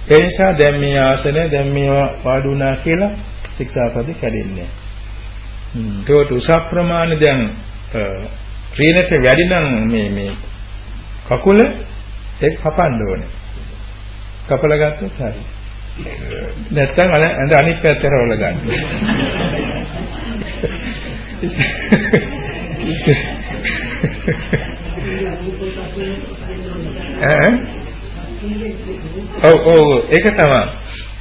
S2: ඒ නිසා දැන් මේ ආසන දැන් මේවා වාඩි වුණා කියලා ශික්ෂාපද කැඩෙන්නේ. හ්ම්. ඒකට උස ප්‍රමාණ දැන් ක්‍රීනට වැඩි නම් මේ මේ කකුල ඒක කපන්න ඕනේ. කපලා ගත්තොත් හරි. නැත්තම් අර අනිත් පැත්තට රවල ගන්න. ඈ? ඔව් ඔව් ඒක තමයි.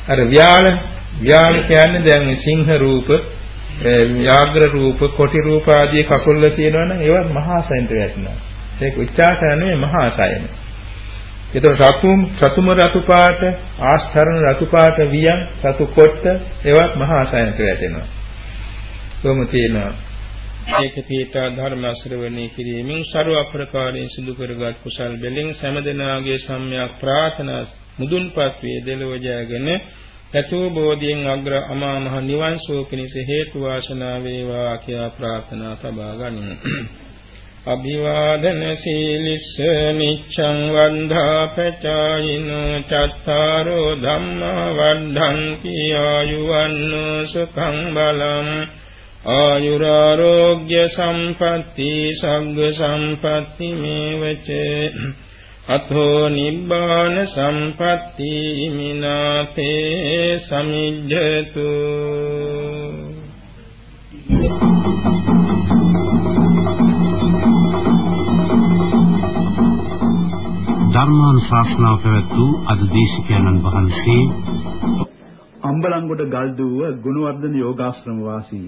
S2: අර ව්‍යාල ව්‍යාල කියන්නේ දැන් සිංහ රූප ව්‍යාග්‍ර රූප කොටි රූප ආදී කකුල්ල තියෙනවනම් ඒවත් මහා සයන්ට වැටෙනවා. ඒක උච්චාසන නෙමෙයි මහා සයන. ඒතර රතුම් රතුම රතු පාට ආස්තරණ රතු පාට වියන් රතු කොට්ට ඒවත් මහා සයන්ට වැටෙනවා. කොහොම තියෙනවා? ඒක පීඨා ධර්ම ශ්‍රවණය කිරීමෙන් ਸਰව අප්‍රකාරයෙන් සිදු කරගත් කුසල් බැලින් සෑමදෙනාගේ සම්‍යක් ප්‍රාර්ථනා මුදුන්පත් වේ දෙලොව ජයගෙන යතෝ බෝධියෙන් අග්‍ර අමා මහ නිවන් සුව පිණිස හේතු වාසනා වේවා කියා ප්‍රාර්ථනා තබා ගනිමු. අභිවාදන සීලිස්ස නිච්ඡං වන්දා පචායින චත්තාරෝ ධම්මා වද්ධන්ති ආයුවන්නෝ සුඛං බලං ආයුරාෝග්‍ය සම්පatti සග්ග සම්පatti මේවච. අතෝ නිබ්බාන සම්පatti මිනාතේ සමිජ්ජතු.
S4: ධර්මානුශාසනාව පැවැත් වූ අද දේශකයන්න් වහන්සේ
S5: අම්බලන්ගොඩ ගල්දුව ගුණවර්ධන යෝගාශ්‍රම වාසී